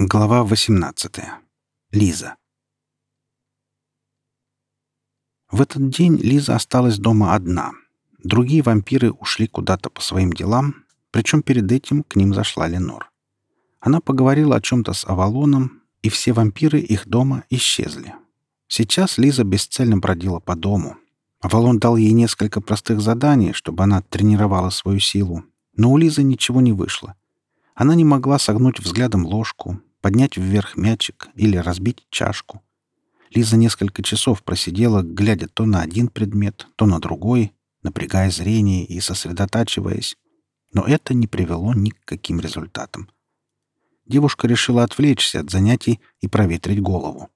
Глава 18. Лиза. В этот день Лиза осталась дома одна. Другие вампиры ушли куда-то по своим делам, причем перед этим к ним зашла Ленор. Она поговорила о чем-то с Авалоном, и все вампиры их дома исчезли. Сейчас Лиза бесцельно бродила по дому. Авалон дал ей несколько простых заданий, чтобы она тренировала свою силу, но у Лизы ничего не вышло. Она не могла согнуть взглядом ложку, поднять вверх мячик или разбить чашку. Лиза несколько часов просидела, глядя то на один предмет, то на другой, напрягая зрение и сосредотачиваясь. Но это не привело ни к каким результатам. Девушка решила отвлечься от занятий и проветрить голову.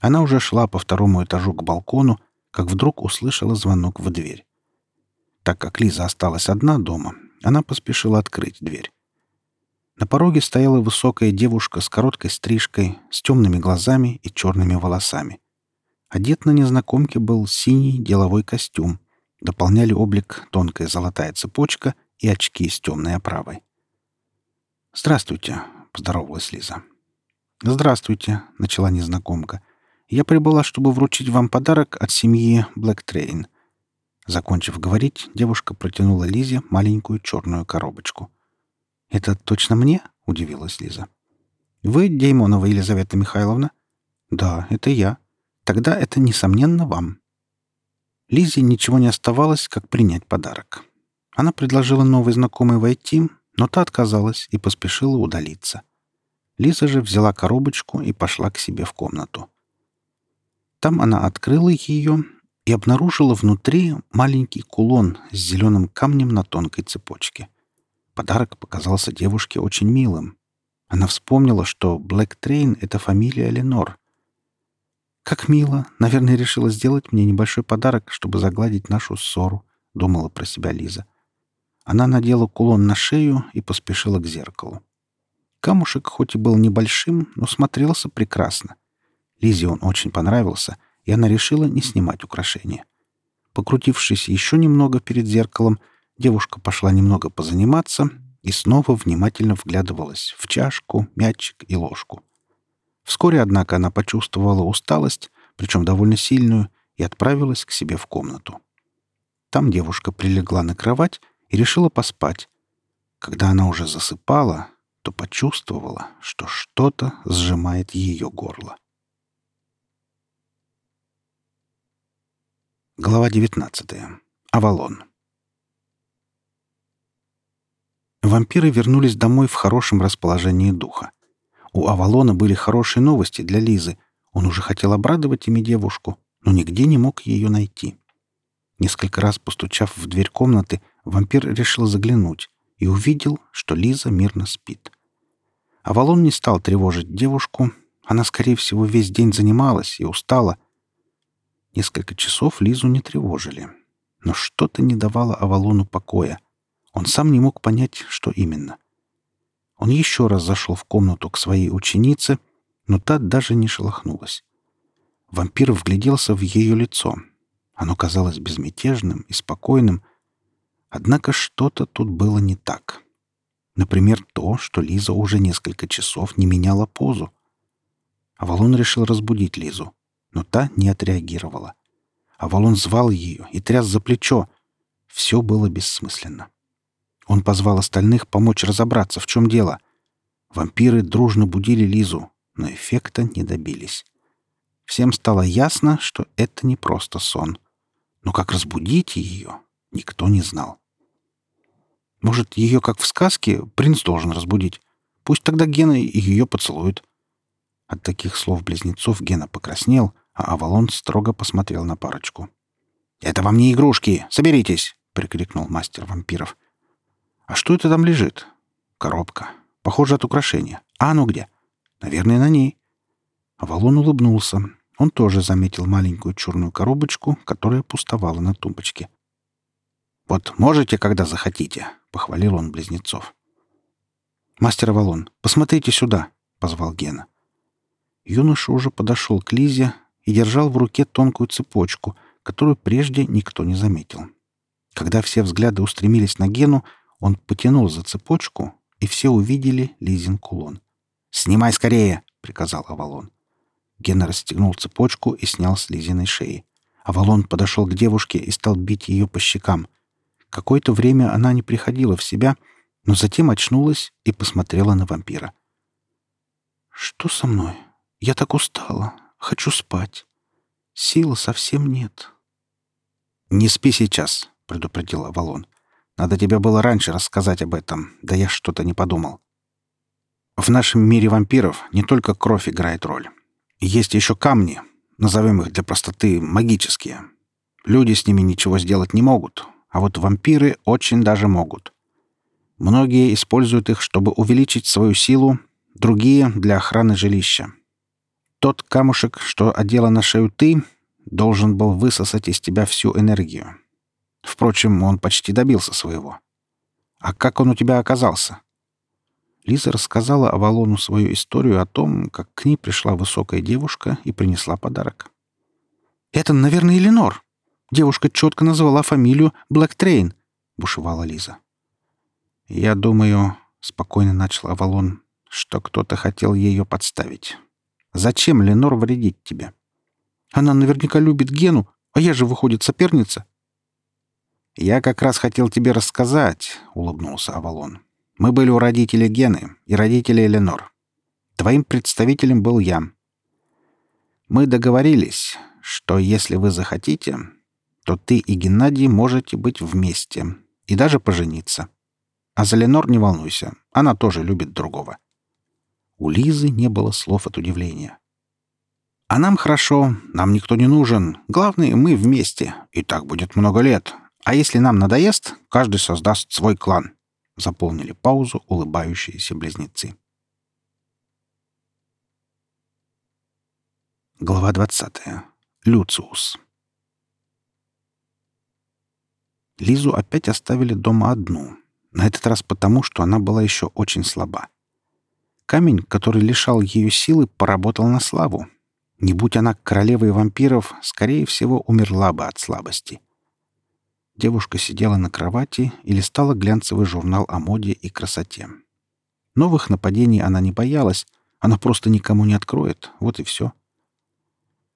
Она уже шла по второму этажу к балкону, как вдруг услышала звонок в дверь. Так как Лиза осталась одна дома, она поспешила открыть дверь. На пороге стояла высокая девушка с короткой стрижкой, с темными глазами и черными волосами. Одет на незнакомке был синий деловой костюм. Дополняли облик тонкая золотая цепочка и очки с темной оправой. «Здравствуйте», — поздоровалась Лиза. «Здравствуйте», — начала незнакомка. «Я прибыла, чтобы вручить вам подарок от семьи Блэктрейн». Закончив говорить, девушка протянула Лизе маленькую черную коробочку. «Это точно мне?» — удивилась Лиза. «Вы Деймонова Елизавета Михайловна?» «Да, это я. Тогда это, несомненно, вам». Лизе ничего не оставалось, как принять подарок. Она предложила новой знакомой войти, но та отказалась и поспешила удалиться. Лиза же взяла коробочку и пошла к себе в комнату. Там она открыла ее и обнаружила внутри маленький кулон с зеленым камнем на тонкой цепочке. Подарок показался девушке очень милым. Она вспомнила, что Блэктрейн — это фамилия Ленор. «Как мило! Наверное, решила сделать мне небольшой подарок, чтобы загладить нашу ссору», — думала про себя Лиза. Она надела кулон на шею и поспешила к зеркалу. Камушек хоть и был небольшим, но смотрелся прекрасно. Лизе он очень понравился, и она решила не снимать украшения. Покрутившись еще немного перед зеркалом, — Девушка пошла немного позаниматься и снова внимательно вглядывалась в чашку, мячик и ложку. Вскоре, однако, она почувствовала усталость, причем довольно сильную, и отправилась к себе в комнату. Там девушка прилегла на кровать и решила поспать. Когда она уже засыпала, то почувствовала, что что-то сжимает ее горло. Глава 19. Авалон. Вампиры вернулись домой в хорошем расположении духа. У Авалона были хорошие новости для Лизы. Он уже хотел обрадовать ими девушку, но нигде не мог ее найти. Несколько раз постучав в дверь комнаты, вампир решил заглянуть и увидел, что Лиза мирно спит. Авалон не стал тревожить девушку. Она, скорее всего, весь день занималась и устала. Несколько часов Лизу не тревожили. Но что-то не давало Авалону покоя. Он сам не мог понять, что именно. Он еще раз зашел в комнату к своей ученице, но та даже не шелохнулась. Вампир вгляделся в ее лицо. Оно казалось безмятежным и спокойным. Однако что-то тут было не так. Например, то, что Лиза уже несколько часов не меняла позу. Авалон решил разбудить Лизу, но та не отреагировала. Авалон звал ее и тряс за плечо. Все было бессмысленно. Он позвал остальных помочь разобраться, в чем дело. Вампиры дружно будили Лизу, но эффекта не добились. Всем стало ясно, что это не просто сон. Но как разбудить ее, никто не знал. Может, ее, как в сказке, принц должен разбудить. Пусть тогда Гена ее поцелует. От таких слов близнецов Гена покраснел, а Авалон строго посмотрел на парочку. «Это вам не игрушки! Соберитесь!» — прикрикнул мастер вампиров. А что это там лежит? Коробка. Похоже от украшения. А оно где? Наверное, на ней. Авалон улыбнулся. Он тоже заметил маленькую черную коробочку, которая пустовала на тумбочке. «Вот можете, когда захотите», — похвалил он близнецов. «Мастер Авалон, посмотрите сюда», — позвал Гена. Юноша уже подошел к Лизе и держал в руке тонкую цепочку, которую прежде никто не заметил. Когда все взгляды устремились на Гену, он потянул за цепочку, и все увидели Лизин кулон. «Снимай скорее!» — приказал Авалон. Гена расстегнул цепочку и снял с Лизиной шеи. Авалон подошел к девушке и стал бить ее по щекам. Какое-то время она не приходила в себя, но затем очнулась и посмотрела на вампира. «Что со мной? Я так устала. Хочу спать. Силы совсем нет». «Не спи сейчас», — предупредил Авалон. «Надо тебе было раньше рассказать об этом, да я что-то не подумал. В нашем мире вампиров не только кровь играет роль. Есть еще камни, назовем их для простоты магические. Люди с ними ничего сделать не могут, а вот вампиры очень даже могут. Многие используют их, чтобы увеличить свою силу, другие — для охраны жилища. Тот камушек, что одела на шею ты, должен был высосать из тебя всю энергию. Впрочем, он почти добился своего. А как он у тебя оказался? Лиза рассказала Авалону свою историю о том, как к ней пришла высокая девушка и принесла подарок. «Это, наверное, Ленор. Девушка четко назвала фамилию Блэктрейн», — бушевала Лиза. «Я думаю», — спокойно начал Авалон, — «что кто-то хотел ее подставить. Зачем Ленор вредить тебе? Она наверняка любит Гену, а я же, выходит, соперница». «Я как раз хотел тебе рассказать», — улыбнулся Авалон. Мы были у родителей Гены и родителей Эленор. Твоим представителем был я. Мы договорились, что если вы захотите, то ты и Геннадий можете быть вместе и даже пожениться. А за Ленор не волнуйся, она тоже любит другого. У Лизы не было слов от удивления. А нам хорошо, нам никто не нужен. Главное, мы вместе, и так будет много лет. А если нам надоест, каждый создаст свой клан. Заполнили паузу улыбающиеся близнецы. Глава 20. Люциус. Лизу опять оставили дома одну. На этот раз потому, что она была еще очень слаба. Камень, который лишал ее силы, поработал на славу. Не будь она королевой вампиров, скорее всего, умерла бы от слабости. Девушка сидела на кровати и листала глянцевый журнал о моде и красоте. Новых нападений она не боялась, она просто никому не откроет, вот и все.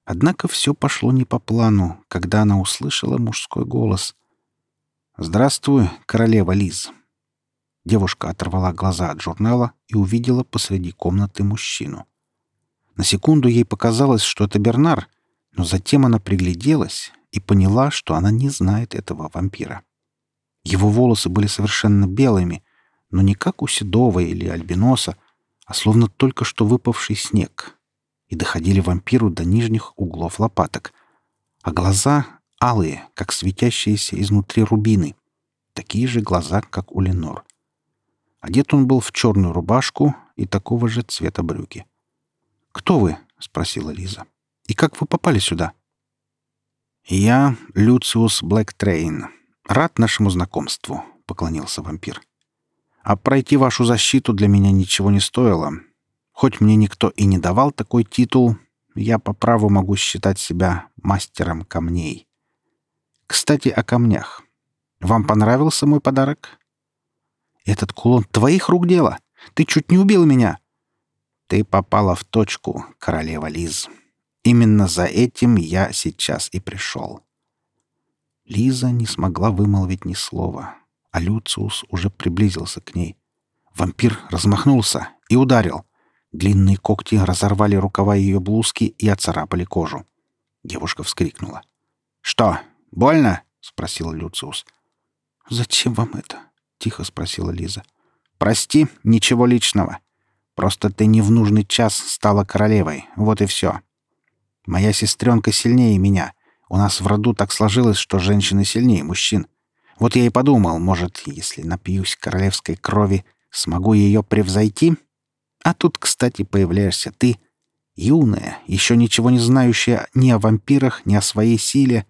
Однако все пошло не по плану, когда она услышала мужской голос. «Здравствуй, королева Лиз». Девушка оторвала глаза от журнала и увидела посреди комнаты мужчину. На секунду ей показалось, что это Бернар, но затем она пригляделась и поняла, что она не знает этого вампира. Его волосы были совершенно белыми, но не как у седого или альбиноса, а словно только что выпавший снег, и доходили вампиру до нижних углов лопаток, а глаза — алые, как светящиеся изнутри рубины, такие же глаза, как у Ленор. Одет он был в черную рубашку и такого же цвета брюки. «Кто вы?» — спросила Лиза. «И как вы попали сюда?» «Я Люциус Блэктрейн. Рад нашему знакомству», — поклонился вампир. «А пройти вашу защиту для меня ничего не стоило. Хоть мне никто и не давал такой титул, я по праву могу считать себя мастером камней. Кстати, о камнях. Вам понравился мой подарок?» «Этот кулон твоих рук дело? Ты чуть не убил меня!» «Ты попала в точку, королева Лиз», Именно за этим я сейчас и пришел. Лиза не смогла вымолвить ни слова, а Люциус уже приблизился к ней. Вампир размахнулся и ударил. Длинные когти разорвали рукава ее блузки и оцарапали кожу. Девушка вскрикнула. «Что, больно?» — спросил Люциус. «Зачем вам это?» — тихо спросила Лиза. «Прости, ничего личного. Просто ты не в нужный час стала королевой. Вот и все. Моя сестренка сильнее меня. У нас в роду так сложилось, что женщины сильнее мужчин. Вот я и подумал, может, если напьюсь королевской крови, смогу ее превзойти? А тут, кстати, появляешься ты, юная, еще ничего не знающая ни о вампирах, ни о своей силе.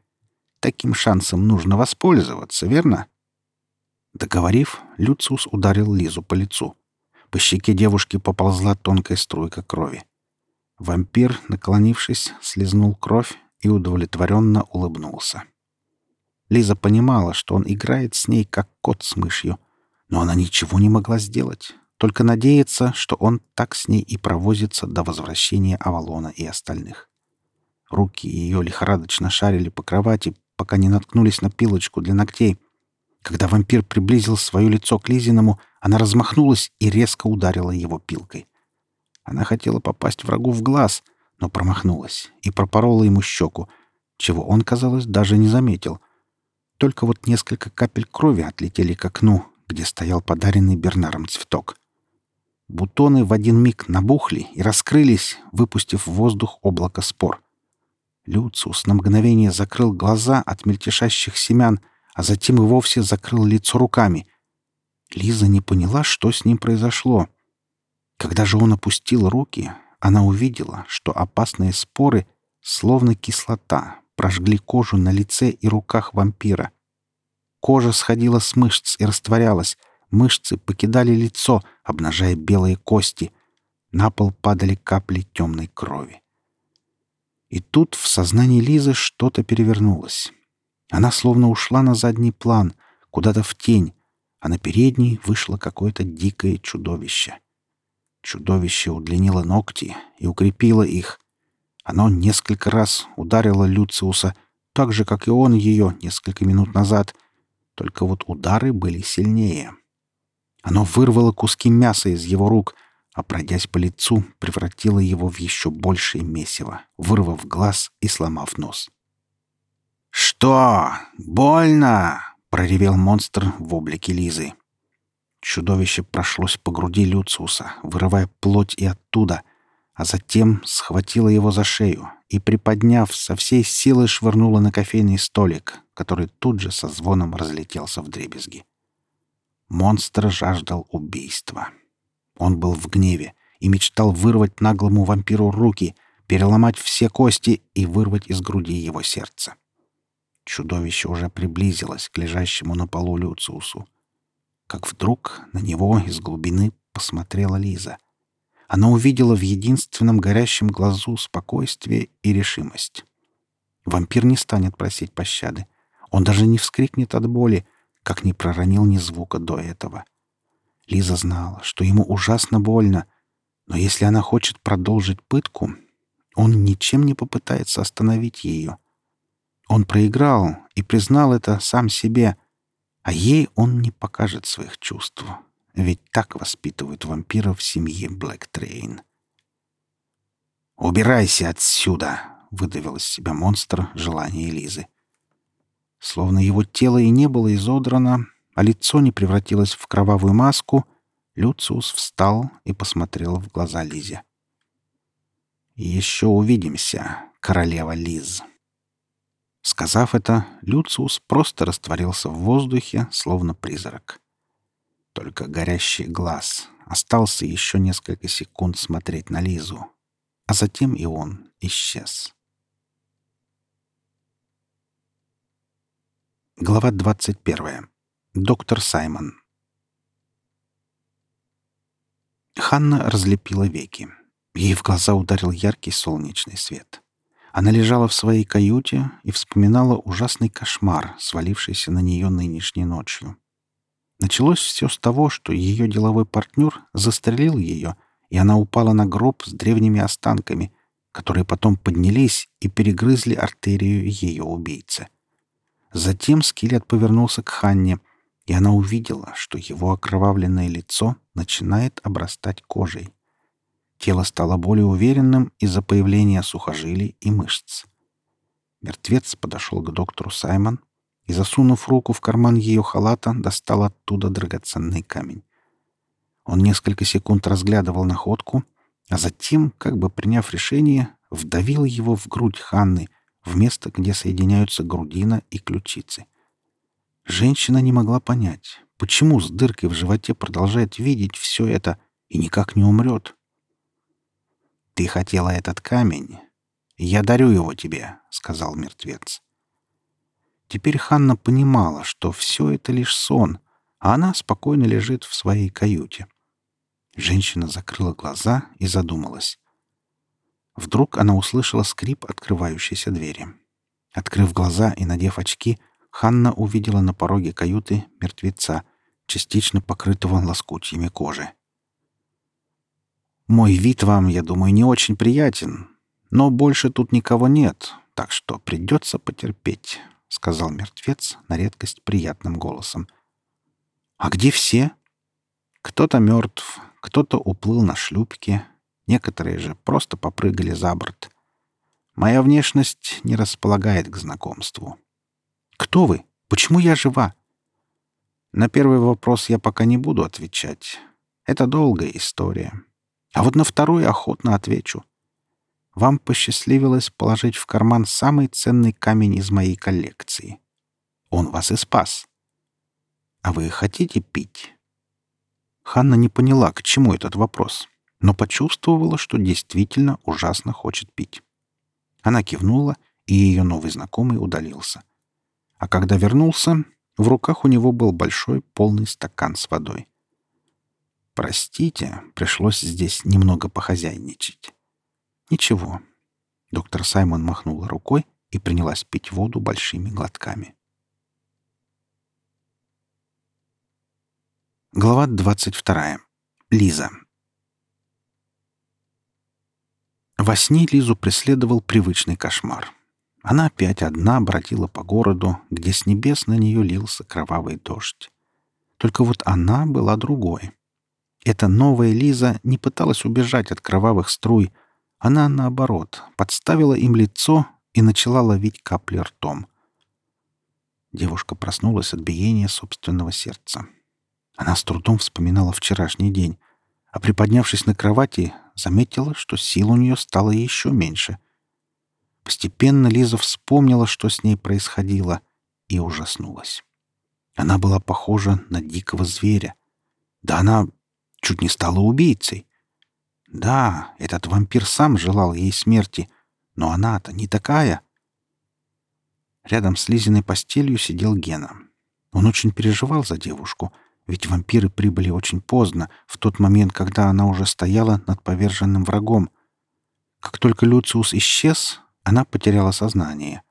Таким шансом нужно воспользоваться, верно?» Договорив, Люциус ударил Лизу по лицу. По щеке девушки поползла тонкая струйка крови. Вампир, наклонившись, слезнул кровь и удовлетворенно улыбнулся. Лиза понимала, что он играет с ней, как кот с мышью, но она ничего не могла сделать. только надеяться, что он так с ней и провозится до возвращения Авалона и остальных. Руки ее лихорадочно шарили по кровати, пока не наткнулись на пилочку для ногтей. Когда вампир приблизил свое лицо к Лизиному, она размахнулась и резко ударила его пилкой. Она хотела попасть врагу в глаз, но промахнулась и пропорола ему щеку, чего он, казалось, даже не заметил. Только вот несколько капель крови отлетели к окну, где стоял подаренный Бернаром цветок. Бутоны в один миг набухли и раскрылись, выпустив в воздух облако спор. Люциус на мгновение закрыл глаза от мельтешащих семян, а затем и вовсе закрыл лицо руками. Лиза не поняла, что с ним произошло. Когда же он опустил руки, она увидела, что опасные споры, словно кислота, прожгли кожу на лице и руках вампира. Кожа сходила с мышц и растворялась, Мышцы покидали лицо, обнажая белые кости. На пол падали капли темной крови. И тут в сознании Лизы что-то перевернулось. Она словно ушла на задний план, куда-то в тень, а на передний вышло какое-то дикое чудовище. Чудовище удлинило ногти и укрепило их. Оно несколько раз ударило Люциуса, так же, как и он ее несколько минут назад, только вот удары были сильнее. Оно вырвало куски мяса из его рук, а, пройдясь по лицу, превратило его в еще большее месиво, вырвав глаз и сломав нос. «Что? Больно!» — проревел монстр в облике Лизы. Чудовище прошлось по груди Люциуса, вырывая плоть и оттуда, а затем схватило его за шею и, приподняв, со всей силы швырнуло на кофейный столик, который тут же со звоном разлетелся в дребезги. Монстр жаждал убийства. Он был в гневе и мечтал вырвать наглому вампиру руки, переломать все кости и вырвать из груди его сердце. Чудовище уже приблизилось к лежащему на полу Люциусу. Как вдруг на него из глубины посмотрела Лиза. Она увидела в единственном горящем глазу спокойствие и решимость. Вампир не станет просить пощады. Он даже не вскрикнет от боли, как не проронил ни звука до этого. Лиза знала, что ему ужасно больно, но если она хочет продолжить пытку, он ничем не попытается остановить ее. Он проиграл и признал это сам себе, а ей он не покажет своих чувств, ведь так воспитывают вампиров в семье Блэктрейн. «Убирайся отсюда!» — выдавил из себя монстр желание Лизы. Словно его тело и не было изодрано, а лицо не превратилось в кровавую маску, Люциус встал и посмотрел в глаза Лизе. «Еще увидимся, королева Лиз». Сказав это, Люциус просто растворился в воздухе, словно призрак. Только горящий глаз остался еще несколько секунд смотреть на Лизу, а затем и он исчез. Глава 21. Доктор Саймон. Ханна разлепила веки. Ей в глаза ударил яркий солнечный свет. Она лежала в своей каюте и вспоминала ужасный кошмар, свалившийся на нее нынешней ночью. Началось все с того, что ее деловой партнер застрелил ее, и она упала на гроб с древними останками, которые потом поднялись и перегрызли артерию ее убийцы — Затем скелет повернулся к Ханне, и она увидела, что его окровавленное лицо начинает обрастать кожей. Тело стало более уверенным из-за появления сухожилий и мышц. Мертвец подошел к доктору Саймон и, засунув руку в карман ее халата, достал оттуда драгоценный камень. Он несколько секунд разглядывал находку, а затем, как бы приняв решение, вдавил его в грудь Ханны, в место, где соединяются грудина и ключицы. Женщина не могла понять, почему с дыркой в животе продолжает видеть все это и никак не умрет. «Ты хотела этот камень. Я дарю его тебе», — сказал мертвец. Теперь Ханна понимала, что все это лишь сон, а она спокойно лежит в своей каюте. Женщина закрыла глаза и задумалась. Вдруг она услышала скрип открывающейся двери. Открыв глаза и надев очки, Ханна увидела на пороге каюты мертвеца, частично покрытого лоскутьями кожи. Мой вид вам, я думаю, не очень приятен, но больше тут никого нет, так что придется потерпеть», — сказал мертвец на редкость приятным голосом. «А где все?» «Кто-то мертв, кто-то уплыл на шлюпке, некоторые же просто попрыгали за борт. Моя внешность не располагает к знакомству». «Кто вы? Почему я жива?» На первый вопрос я пока не буду отвечать. Это долгая история. А вот на второй охотно отвечу. Вам посчастливилось положить в карман самый ценный камень из моей коллекции. Он вас и спас. А вы хотите пить? Ханна не поняла, к чему этот вопрос, но почувствовала, что действительно ужасно хочет пить. Она кивнула, и ее новый знакомый удалился. А когда вернулся, в руках у него был большой полный стакан с водой. «Простите, пришлось здесь немного похозяйничать». «Ничего». Доктор Саймон махнула рукой и принялась пить воду большими глотками. Глава 22. Лиза. Во сне Лизу преследовал привычный кошмар. Она опять одна бродила по городу, где с небес на нее лился кровавый дождь. Только вот она была другой. Эта новая Лиза не пыталась убежать от кровавых струй. Она, наоборот, подставила им лицо и начала ловить капли ртом. Девушка проснулась от биения собственного сердца. Она с трудом вспоминала вчерашний день, а приподнявшись на кровати, заметила, что сил у нее стало еще меньше — Постепенно Лиза вспомнила, что с ней происходило, и ужаснулась. Она была похожа на дикого зверя. Да она чуть не стала убийцей. Да, этот вампир сам желал ей смерти, но она-то не такая. Рядом с Лизиной постелью сидел Гена. Он очень переживал за девушку, ведь вампиры прибыли очень поздно, в тот момент, когда она уже стояла над поверженным врагом. Как только Люциус исчез, она потеряла сознание.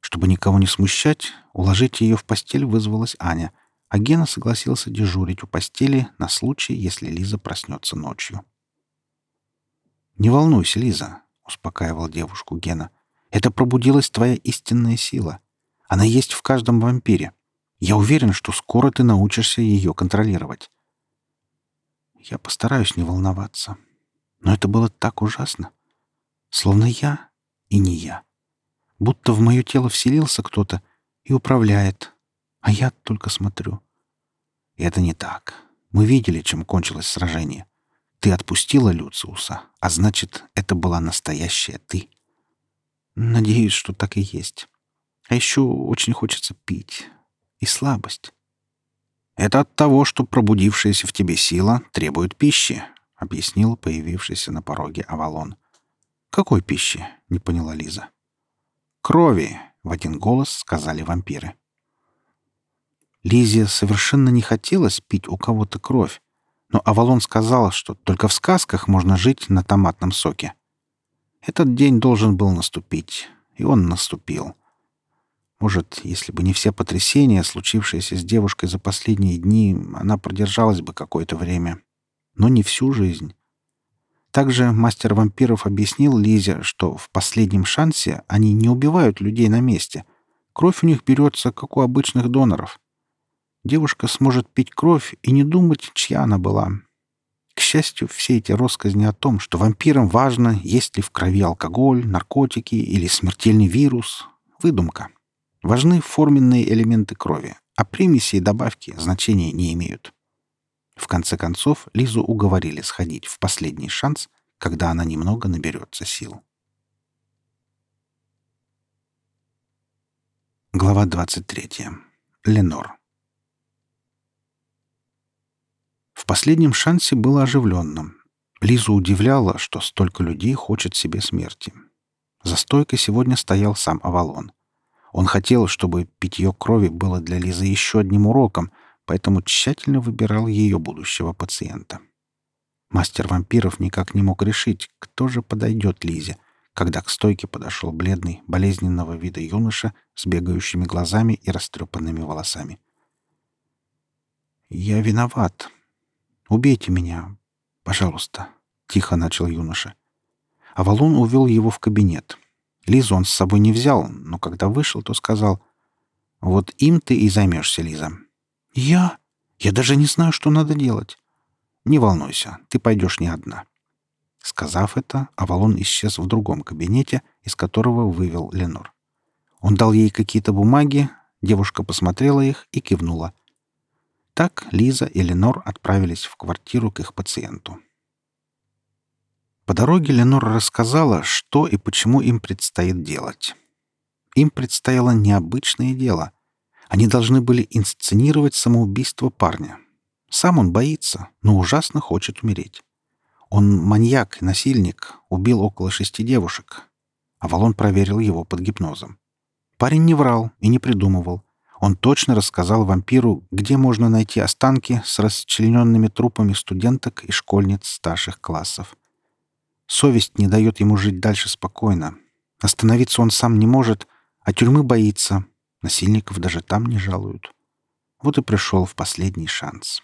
Чтобы никого не смущать, уложить ее в постель вызвалась Аня, а Гена согласился дежурить у постели на случай, если Лиза проснется ночью. «Не волнуйся, Лиза», — успокаивал девушку Гена. «Это пробудилась твоя истинная сила. Она есть в каждом вампире. Я уверен, что скоро ты научишься ее контролировать». Я постараюсь не волноваться. Но это было так ужасно. Словно я и не я. Будто в мое тело вселился кто-то и управляет, а я только смотрю. И это не так. Мы видели, чем кончилось сражение. Ты отпустила Люциуса, а значит, это была настоящая ты. Надеюсь, что так и есть. А еще очень хочется пить. И слабость. Это от того, что пробудившаяся в тебе сила требует пищи, объяснил появившийся на пороге Авалон. — «Какой пищи?» — не поняла Лиза. «Крови!» — в один голос сказали вампиры. Лизе совершенно не хотелось пить у кого-то кровь, но Авалон сказал, что только в сказках можно жить на томатном соке. Этот день должен был наступить, и он наступил. Может, если бы не все потрясения, случившиеся с девушкой за последние дни, она продержалась бы какое-то время. Но не всю жизнь. Также мастер вампиров объяснил Лизе, что в последнем шансе они не убивают людей на месте. Кровь у них берется, как у обычных доноров. Девушка сможет пить кровь и не думать, чья она была. К счастью, все эти россказни о том, что вампирам важно, есть ли в крови алкоголь, наркотики или смертельный вирус — выдумка. Важны форменные элементы крови, а примеси и добавки значения не имеют. В конце концов, Лизу уговорили сходить в последний шанс, когда она немного наберется сил. Глава 23. Ленор. В последнем шансе было оживленным. Лизу удивляло, что столько людей хочет себе смерти. За стойкой сегодня стоял сам Авалон. Он хотел, чтобы питье крови было для Лизы еще одним уроком — поэтому тщательно выбирал ее будущего пациента. Мастер вампиров никак не мог решить, кто же подойдет Лизе, когда к стойке подошел бледный, болезненного вида юноша с бегающими глазами и растрепанными волосами. «Я виноват. Убейте меня, пожалуйста», тихо начал юноша. Авалон увел его в кабинет. Лизу он с собой не взял, но когда вышел, то сказал, «Вот им ты и займешься, Лиза». «Я? Я даже не знаю, что надо делать». «Не волнуйся, ты пойдешь не одна». Сказав это, Авалон исчез в другом кабинете, из которого вывел Ленор. Он дал ей какие-то бумаги, девушка посмотрела их и кивнула. Так Лиза и Ленор отправились в квартиру к их пациенту. По дороге Ленор рассказала, что и почему им предстоит делать. Им предстояло необычное дело. Они должны были инсценировать самоубийство парня. Сам он боится, но ужасно хочет умереть. Он маньяк, насильник, убил около шести девушек. Авалон проверил его под гипнозом. Парень не врал и не придумывал. Он точно рассказал вампиру, где можно найти останки с расчлененными трупами студенток и школьниц старших классов. Совесть не дает ему жить дальше спокойно. Остановиться он сам не может, а тюрьмы боится. Насильников даже там не жалуют. Вот и пришел в последний шанс.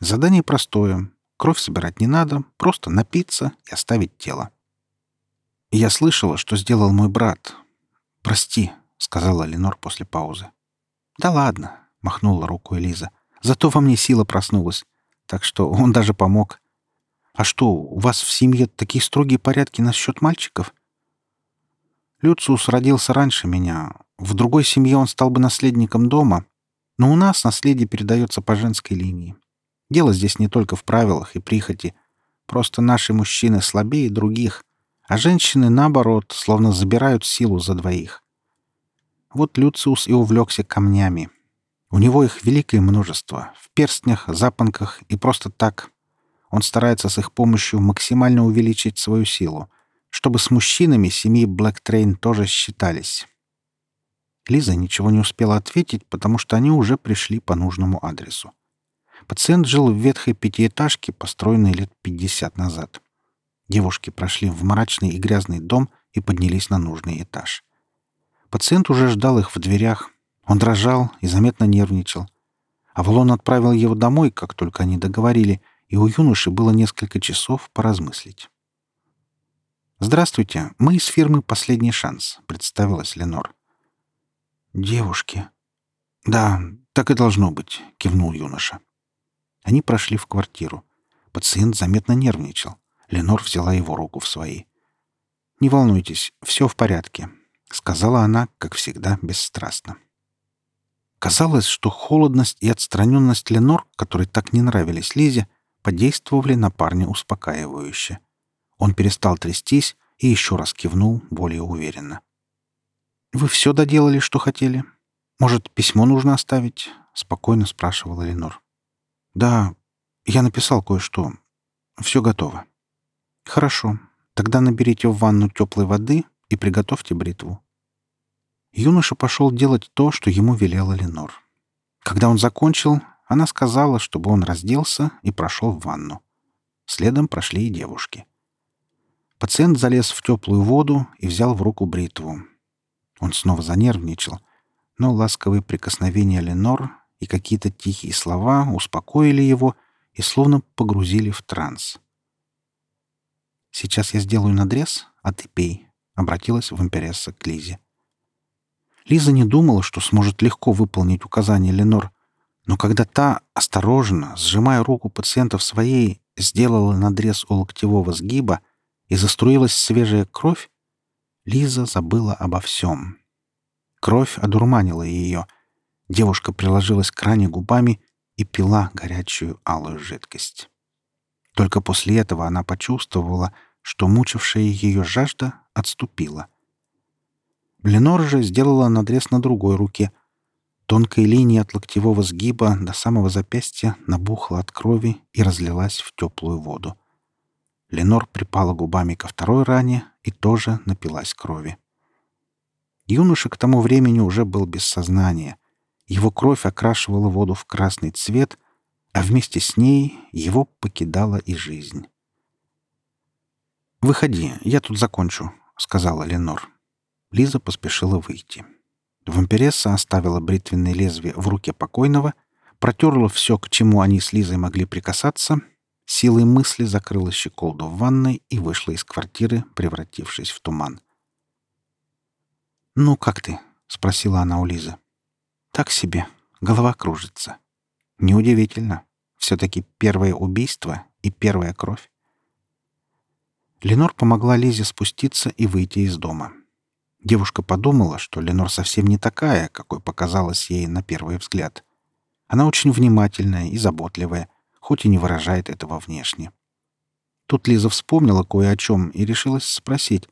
Задание простое. Кровь собирать не надо, просто напиться и оставить тело. Я слышала, что сделал мой брат, «Прости», — сказала Ленор после паузы. «Да ладно», — махнула рукой Лиза. «Зато во мне сила проснулась. Так что он даже помог. А что, у вас в семье такие строгие порядки насчет мальчиков?» Люциус родился раньше меня. В другой семье он стал бы наследником дома. Но у нас наследие передается по женской линии. Дело здесь не только в правилах и прихоти. Просто наши мужчины слабее других а женщины, наоборот, словно забирают силу за двоих. Вот Люциус и увлекся камнями. У него их великое множество, в перстнях, запонках и просто так. Он старается с их помощью максимально увеличить свою силу, чтобы с мужчинами семьи Блэктрейн тоже считались. Лиза ничего не успела ответить, потому что они уже пришли по нужному адресу. Пациент жил в ветхой пятиэтажке, построенной лет 50 назад. Девушки прошли в мрачный и грязный дом и поднялись на нужный этаж. Пациент уже ждал их в дверях. Он дрожал и заметно нервничал. Авалон отправил его домой, как только они договорили, и у юноши было несколько часов поразмыслить. «Здравствуйте, мы из фирмы «Последний шанс», — представилась Ленор. «Девушки». «Да, так и должно быть», — кивнул юноша. Они прошли в квартиру. Пациент заметно нервничал. Ленор взяла его руку в свои. «Не волнуйтесь, все в порядке», — сказала она, как всегда, бесстрастно. Казалось, что холодность и отстраненность Ленор, которые так не нравились Лизе, подействовали на парня успокаивающе. Он перестал трястись и еще раз кивнул более уверенно. «Вы все доделали, что хотели? Может, письмо нужно оставить?» — спокойно спрашивала Ленор. «Да, я написал кое-что. Все готово». «Хорошо. Тогда наберите в ванну теплой воды и приготовьте бритву». Юноша пошел делать то, что ему велела Ленор. Когда он закончил, она сказала, чтобы он разделся и прошел в ванну. Следом прошли и девушки. Пациент залез в теплую воду и взял в руку бритву. Он снова занервничал, но ласковые прикосновения Ленор и какие-то тихие слова успокоили его и словно погрузили в транс. «Сейчас я сделаю надрез, а ты пей», — обратилась вампиресса к Лизе. Лиза не думала, что сможет легко выполнить указание Ленор, но когда та, осторожно, сжимая руку пациента в своей, сделала надрез у локтевого сгиба и заструилась свежая кровь, Лиза забыла обо всем. Кровь одурманила ее. Девушка приложилась к ране губами и пила горячую алую жидкость. Только после этого она почувствовала, что мучившая ее жажда отступила. Ленор же сделала надрез на другой руке. Тонкая линия от локтевого сгиба до самого запястья набухла от крови и разлилась в теплую воду. Ленор припала губами ко второй ране и тоже напилась крови. Юноша к тому времени уже был без сознания. Его кровь окрашивала воду в красный цвет, а вместе с ней его покидала и жизнь. «Выходи, я тут закончу», — сказала Ленор. Лиза поспешила выйти. Вампиресса оставила бритвенное лезвие в руке покойного, протерла все, к чему они с Лизой могли прикасаться, силой мысли закрыла щеколду в ванной и вышла из квартиры, превратившись в туман. «Ну, как ты?» — спросила она у Лизы. «Так себе. Голова кружится. Неудивительно. Все-таки первое убийство и первая кровь. Ленор помогла Лизе спуститься и выйти из дома. Девушка подумала, что Ленор совсем не такая, какой показалась ей на первый взгляд. Она очень внимательная и заботливая, хоть и не выражает этого внешне. Тут Лиза вспомнила кое о чем и решилась спросить.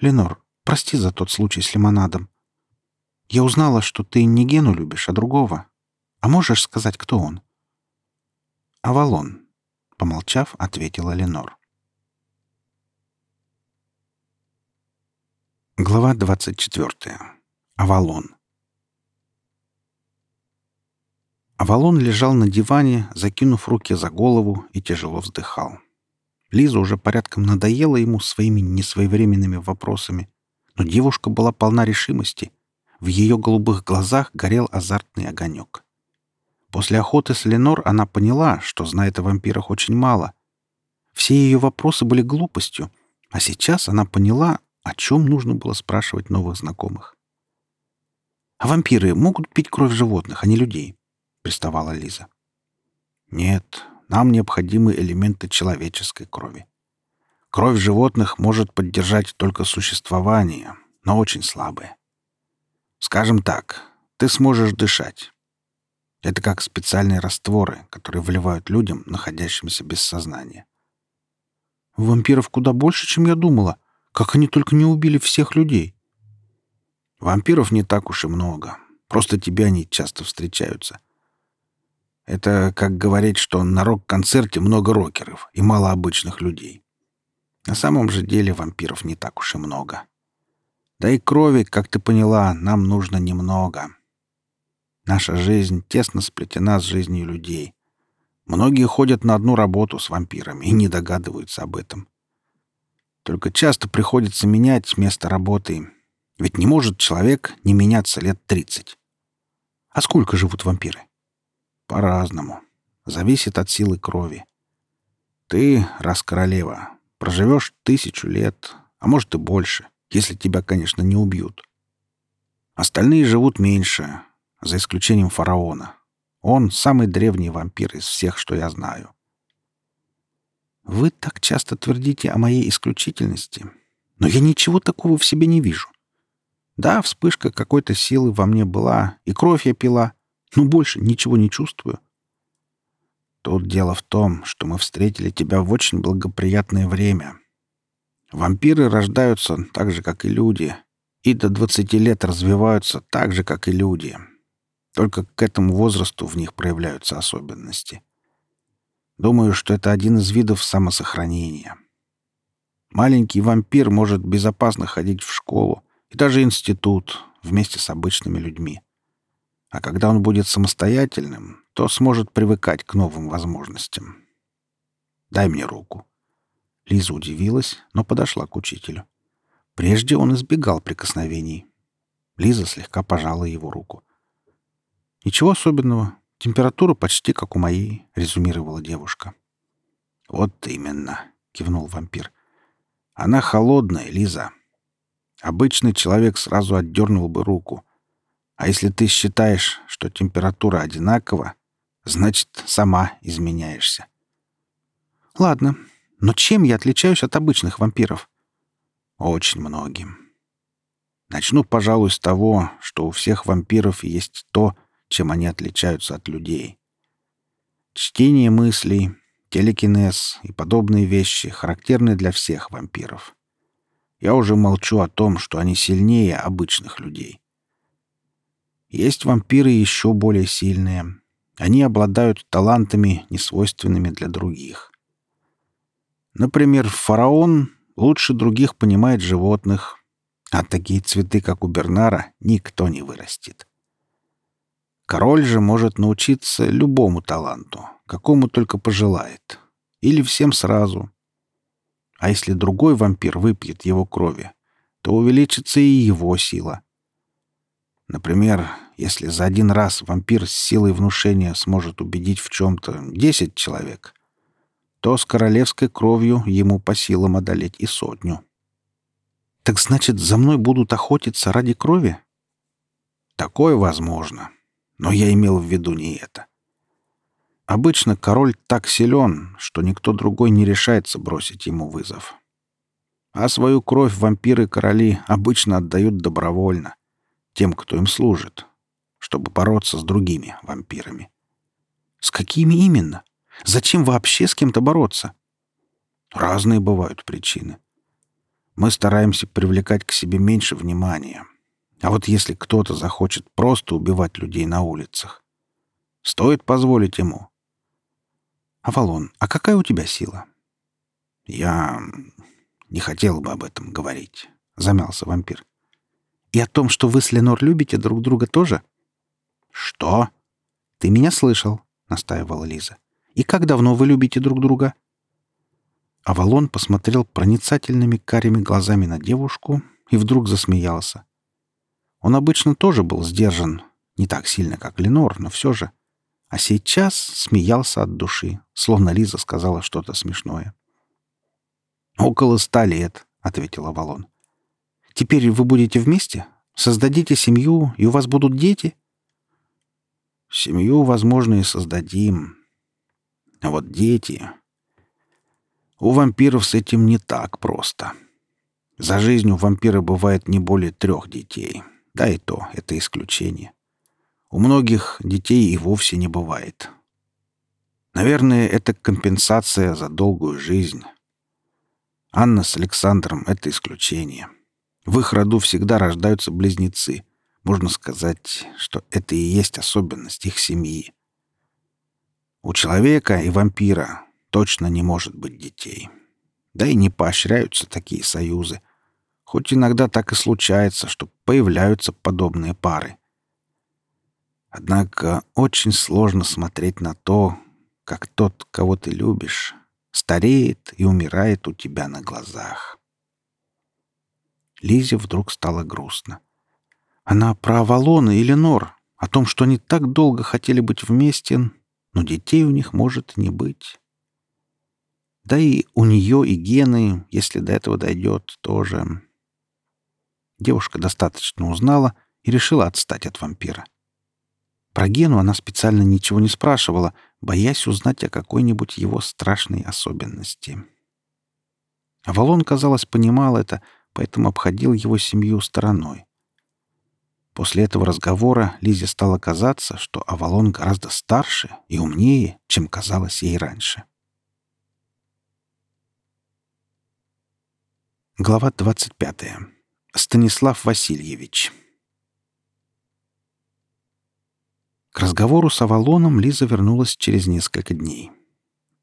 «Ленор, прости за тот случай с лимонадом. Я узнала, что ты не Гену любишь, а другого. А можешь сказать, кто он?» «Авалон», — помолчав, ответила Ленор. Глава 24. Авалон. Авалон лежал на диване, закинув руки за голову и тяжело вздыхал. Лиза уже порядком надоела ему своими несвоевременными вопросами, но девушка была полна решимости. В ее голубых глазах горел азартный огонек. После охоты с Ленор она поняла, что знает о вампирах очень мало. Все ее вопросы были глупостью, а сейчас она поняла, о чем нужно было спрашивать новых знакомых. «А вампиры могут пить кровь животных, а не людей?» — приставала Лиза. «Нет, нам необходимы элементы человеческой крови. Кровь животных может поддержать только существование, но очень слабое. Скажем так, ты сможешь дышать. Это как специальные растворы, которые вливают людям, находящимся без сознания. Вампиров куда больше, чем я думала. Как они только не убили всех людей. Вампиров не так уж и много. Просто тебе они часто встречаются. Это как говорить, что на рок-концерте много рокеров и мало обычных людей. На самом же деле вампиров не так уж и много. Да и крови, как ты поняла, нам нужно немного. Наша жизнь тесно сплетена с жизнью людей. Многие ходят на одну работу с вампирами и не догадываются об этом. Только часто приходится менять место работы. Ведь не может человек не меняться лет тридцать. А сколько живут вампиры? По-разному. Зависит от силы крови. Ты, раз королева, проживешь тысячу лет, а может и больше, если тебя, конечно, не убьют. Остальные живут меньше, за исключением фараона. Он самый древний вампир из всех, что я знаю. Вы так часто твердите о моей исключительности, но я ничего такого в себе не вижу. Да, вспышка какой-то силы во мне была, и кровь я пила, но больше ничего не чувствую. Тут дело в том, что мы встретили тебя в очень благоприятное время. Вампиры рождаются так же, как и люди, и до 20 лет развиваются так же, как и люди. Только к этому возрасту в них проявляются особенности. Думаю, что это один из видов самосохранения. Маленький вампир может безопасно ходить в школу и даже институт вместе с обычными людьми. А когда он будет самостоятельным, то сможет привыкать к новым возможностям. Дай мне руку. Лиза удивилась, но подошла к учителю. Прежде он избегал прикосновений. Лиза слегка пожала его руку. «Ничего особенного. Температура почти как у моей, резюмировала девушка. Вот именно, кивнул вампир. Она холодная, Лиза. Обычный человек сразу отдернул бы руку. А если ты считаешь, что температура одинакова, значит, сама изменяешься. Ладно, но чем я отличаюсь от обычных вампиров? Очень многим. Начну, пожалуй, с того, что у всех вампиров есть то, чем они отличаются от людей. Чтение мыслей, телекинез и подобные вещи характерны для всех вампиров. Я уже молчу о том, что они сильнее обычных людей. Есть вампиры еще более сильные. Они обладают талантами, несвойственными для других. Например, фараон лучше других понимает животных, а такие цветы, как у Бернара, никто не вырастет. Король же может научиться любому таланту, какому только пожелает. Или всем сразу. А если другой вампир выпьет его крови, то увеличится и его сила. Например, если за один раз вампир с силой внушения сможет убедить в чем-то десять человек, то с королевской кровью ему по силам одолеть и сотню. Так значит, за мной будут охотиться ради крови? Такое возможно. Но я имел в виду не это. Обычно король так силен, что никто другой не решается бросить ему вызов. А свою кровь вампиры-короли обычно отдают добровольно, тем, кто им служит, чтобы бороться с другими вампирами. С какими именно? Зачем вообще с кем-то бороться? Разные бывают причины. Мы стараемся привлекать к себе меньше внимания. А вот если кто-то захочет просто убивать людей на улицах, стоит позволить ему. Авалон, а какая у тебя сила? Я не хотел бы об этом говорить, замялся вампир. И о том, что вы с Ленор любите друг друга тоже? Что? Ты меня слышал, настаивала Лиза. И как давно вы любите друг друга? Авалон посмотрел проницательными карими глазами на девушку и вдруг засмеялся. Он обычно тоже был сдержан, не так сильно, как Ленор, но все же. А сейчас смеялся от души, словно Лиза сказала что-то смешное. «Около ста лет», — ответил Авалон. «Теперь вы будете вместе? Создадите семью, и у вас будут дети?» «Семью, возможно, и создадим. А вот дети... У вампиров с этим не так просто. За жизнь у вампира бывает не более трех детей. Да и то, это исключение. У многих детей и вовсе не бывает. Наверное, это компенсация за долгую жизнь. Анна с Александром — это исключение. В их роду всегда рождаются близнецы. Можно сказать, что это и есть особенность их семьи. У человека и вампира точно не может быть детей. Да и не поощряются такие союзы. Хоть иногда так и случается, что появляются подобные пары. Однако очень сложно смотреть на то, как тот, кого ты любишь, стареет и умирает у тебя на глазах. Лизе вдруг стало грустно. Она про Авалона или Нор, о том, что они так долго хотели быть вместе, но детей у них может не быть. Да и у нее и гены, если до этого дойдет, тоже. Девушка достаточно узнала и решила отстать от вампира. Про Гену она специально ничего не спрашивала, боясь узнать о какой-нибудь его страшной особенности. Авалон, казалось, понимал это, поэтому обходил его семью стороной. После этого разговора Лизе стало казаться, что Авалон гораздо старше и умнее, чем казалось ей раньше. Глава 25. Станислав Васильевич. К разговору с Авалоном Лиза вернулась через несколько дней.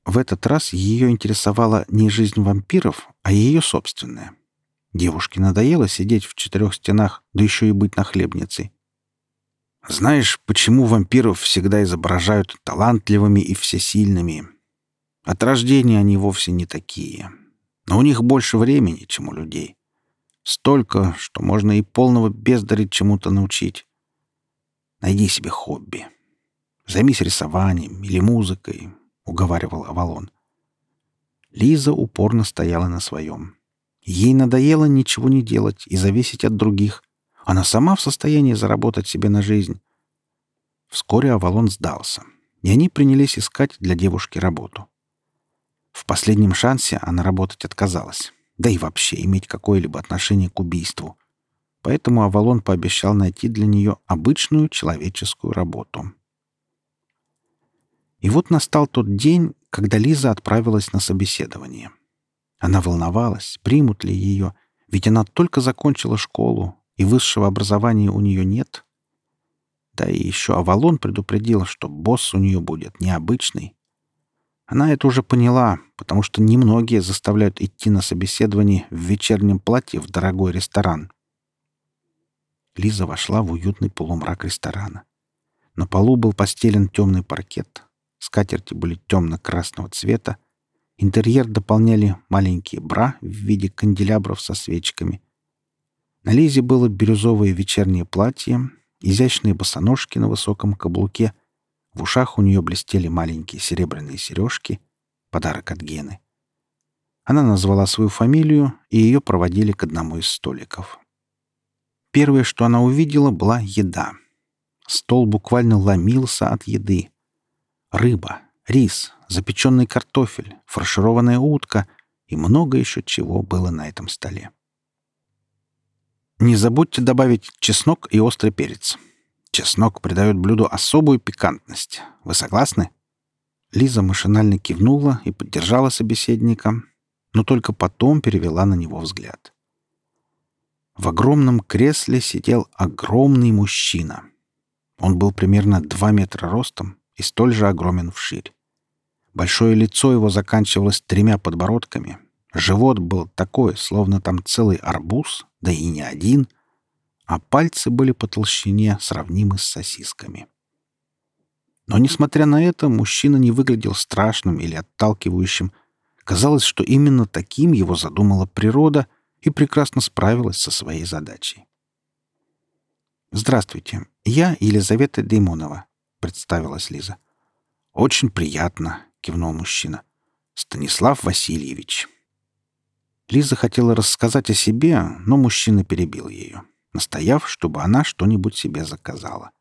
В этот раз ее интересовала не жизнь вампиров, а ее собственная — Девушке надоело сидеть в четырех стенах, да еще и быть нахлебницей. Знаешь, почему вампиров всегда изображают талантливыми и всесильными? От рождения они вовсе не такие. Но у них больше времени, чем у людей. Столько, что можно и полного бездаря чему-то научить. Найди себе хобби. Займись рисованием или музыкой, — уговаривал Авалон. Лиза упорно стояла на своем. Ей надоело ничего не делать и зависеть от других. Она сама в состоянии заработать себе на жизнь. Вскоре Авалон сдался, и они принялись искать для девушки работу. В последнем шансе она работать отказалась, да и вообще иметь какое-либо отношение к убийству. Поэтому Авалон пообещал найти для нее обычную человеческую работу. И вот настал тот день, когда Лиза отправилась на собеседование — она волновалась, примут ли ее, ведь она только закончила школу, и высшего образования у нее нет. Да и еще Авалон предупредил, что босс у нее будет необычный. Она это уже поняла, потому что немногие заставляют идти на собеседование в вечернем платье в дорогой ресторан. Лиза вошла в уютный полумрак ресторана. На полу был постелен темный паркет, скатерти были темно-красного цвета, Интерьер дополняли маленькие бра в виде канделябров со свечками. На Лизе было бирюзовое вечернее платье, изящные босоножки на высоком каблуке, в ушах у нее блестели маленькие серебряные сережки, подарок от Гены. Она назвала свою фамилию, и ее проводили к одному из столиков. Первое, что она увидела, была еда. Стол буквально ломился от еды. Рыба, рис, запеченный картофель, фаршированная утка и много еще чего было на этом столе. Не забудьте добавить чеснок и острый перец. Чеснок придает блюду особую пикантность. Вы согласны? Лиза машинально кивнула и поддержала собеседника, но только потом перевела на него взгляд. В огромном кресле сидел огромный мужчина. Он был примерно 2 метра ростом и столь же огромен вширь. Большое лицо его заканчивалось тремя подбородками. Живот был такой, словно там целый арбуз, да и не один, а пальцы были по толщине сравнимы с сосисками. Но, несмотря на это, мужчина не выглядел страшным или отталкивающим. Казалось, что именно таким его задумала природа и прекрасно справилась со своей задачей. «Здравствуйте, я Елизавета Деймонова», — представилась Лиза. «Очень приятно», кивнул мужчина. Станислав Васильевич. Лиза хотела рассказать о себе, но мужчина перебил ее, настояв, чтобы она что-нибудь себе заказала.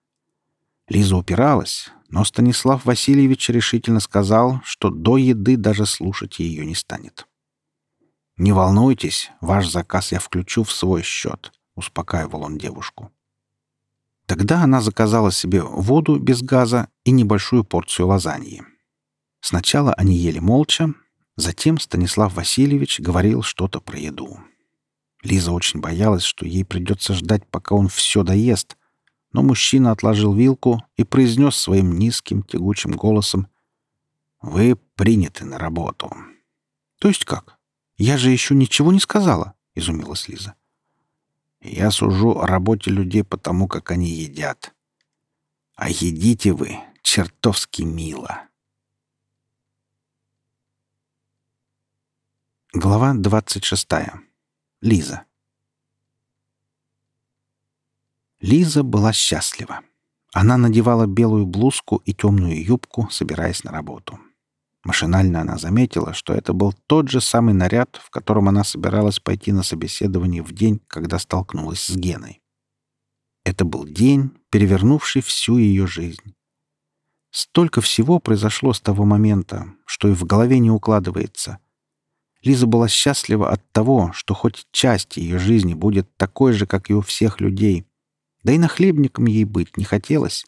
Лиза упиралась, но Станислав Васильевич решительно сказал, что до еды даже слушать ее не станет. «Не волнуйтесь, ваш заказ я включу в свой счет», — успокаивал он девушку. Тогда она заказала себе воду без газа и небольшую порцию лазаньи. Сначала они ели молча, затем Станислав Васильевич говорил что-то про еду. Лиза очень боялась, что ей придется ждать, пока он все доест, но мужчина отложил вилку и произнес своим низким тягучим голосом «Вы приняты на работу». «То есть как? Я же еще ничего не сказала», — изумилась Лиза. «Я сужу о работе людей по тому, как они едят. А едите вы чертовски мило». Глава 26. Лиза. Лиза была счастлива. Она надевала белую блузку и темную юбку, собираясь на работу. Машинально она заметила, что это был тот же самый наряд, в котором она собиралась пойти на собеседование в день, когда столкнулась с Геной. Это был день, перевернувший всю ее жизнь. Столько всего произошло с того момента, что и в голове не укладывается — Лиза была счастлива от того, что хоть часть ее жизни будет такой же, как и у всех людей. Да и нахлебником ей быть не хотелось.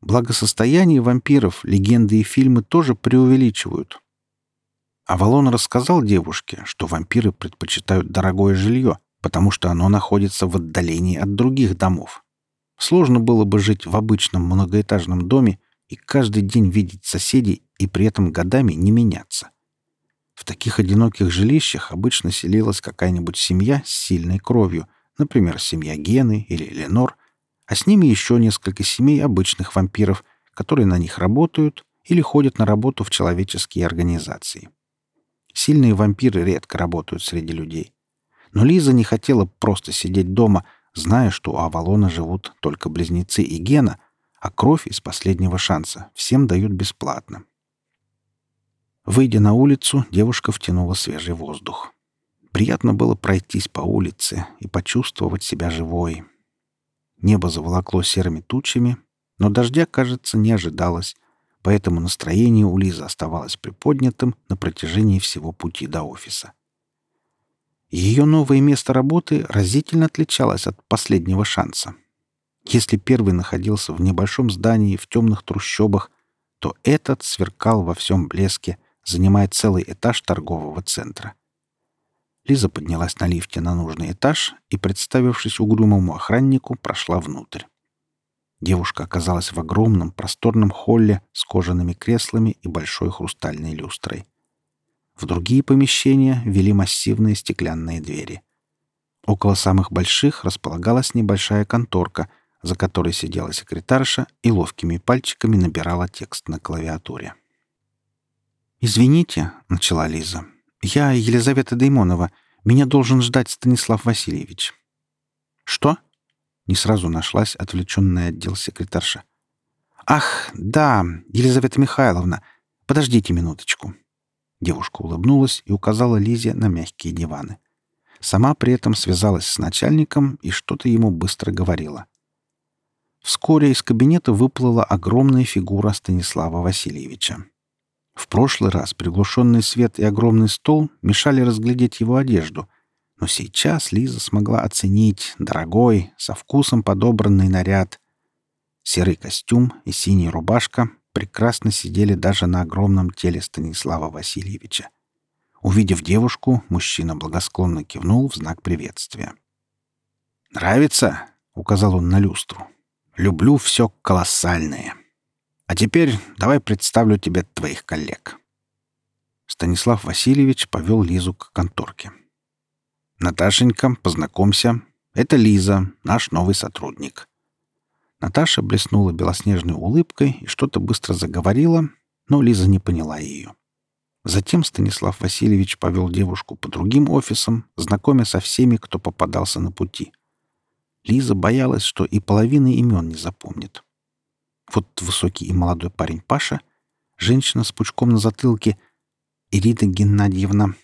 Благосостояние вампиров легенды и фильмы тоже преувеличивают. Авалон рассказал девушке, что вампиры предпочитают дорогое жилье, потому что оно находится в отдалении от других домов. Сложно было бы жить в обычном многоэтажном доме и каждый день видеть соседей и при этом годами не меняться. В таких одиноких жилищах обычно селилась какая-нибудь семья с сильной кровью, например, семья Гены или Ленор, а с ними еще несколько семей обычных вампиров, которые на них работают или ходят на работу в человеческие организации. Сильные вампиры редко работают среди людей. Но Лиза не хотела просто сидеть дома, зная, что у Авалона живут только близнецы и Гена, а кровь из последнего шанса всем дают бесплатно. Выйдя на улицу, девушка втянула свежий воздух. Приятно было пройтись по улице и почувствовать себя живой. Небо заволокло серыми тучами, но дождя, кажется, не ожидалось, поэтому настроение у Лизы оставалось приподнятым на протяжении всего пути до офиса. Ее новое место работы разительно отличалось от последнего шанса. Если первый находился в небольшом здании в темных трущобах, то этот сверкал во всем блеске — занимает целый этаж торгового центра. Лиза поднялась на лифте на нужный этаж и, представившись угрюмому охраннику, прошла внутрь. Девушка оказалась в огромном просторном холле с кожаными креслами и большой хрустальной люстрой. В другие помещения вели массивные стеклянные двери. Около самых больших располагалась небольшая конторка, за которой сидела секретарша и ловкими пальчиками набирала текст на клавиатуре. «Извините», — начала Лиза. «Я Елизавета Даймонова. Меня должен ждать Станислав Васильевич». «Что?» — не сразу нашлась отвлеченная отдел секретарша. «Ах, да, Елизавета Михайловна. Подождите минуточку». Девушка улыбнулась и указала Лизе на мягкие диваны. Сама при этом связалась с начальником и что-то ему быстро говорила. Вскоре из кабинета выплыла огромная фигура Станислава Васильевича. В прошлый раз приглушенный свет и огромный стол мешали разглядеть его одежду, но сейчас Лиза смогла оценить дорогой, со вкусом подобранный наряд. Серый костюм и синяя рубашка прекрасно сидели даже на огромном теле Станислава Васильевича. Увидев девушку, мужчина благосклонно кивнул в знак приветствия. «Нравится?» — указал он на люстру. «Люблю все колоссальное. А теперь давай представлю тебе твоих коллег». Станислав Васильевич повел Лизу к конторке. «Наташенька, познакомься. Это Лиза, наш новый сотрудник. Наташа блеснула белоснежной улыбкой и что-то быстро заговорила, но Лиза не поняла ее. Затем Станислав Васильевич повел девушку по другим офисам, знакомя со всеми, кто попадался на пути. Лиза боялась, что и половины имен не запомнит. Вот высокий и молодой парень Паша, женщина с пучком на затылке Ирида Геннадьевна,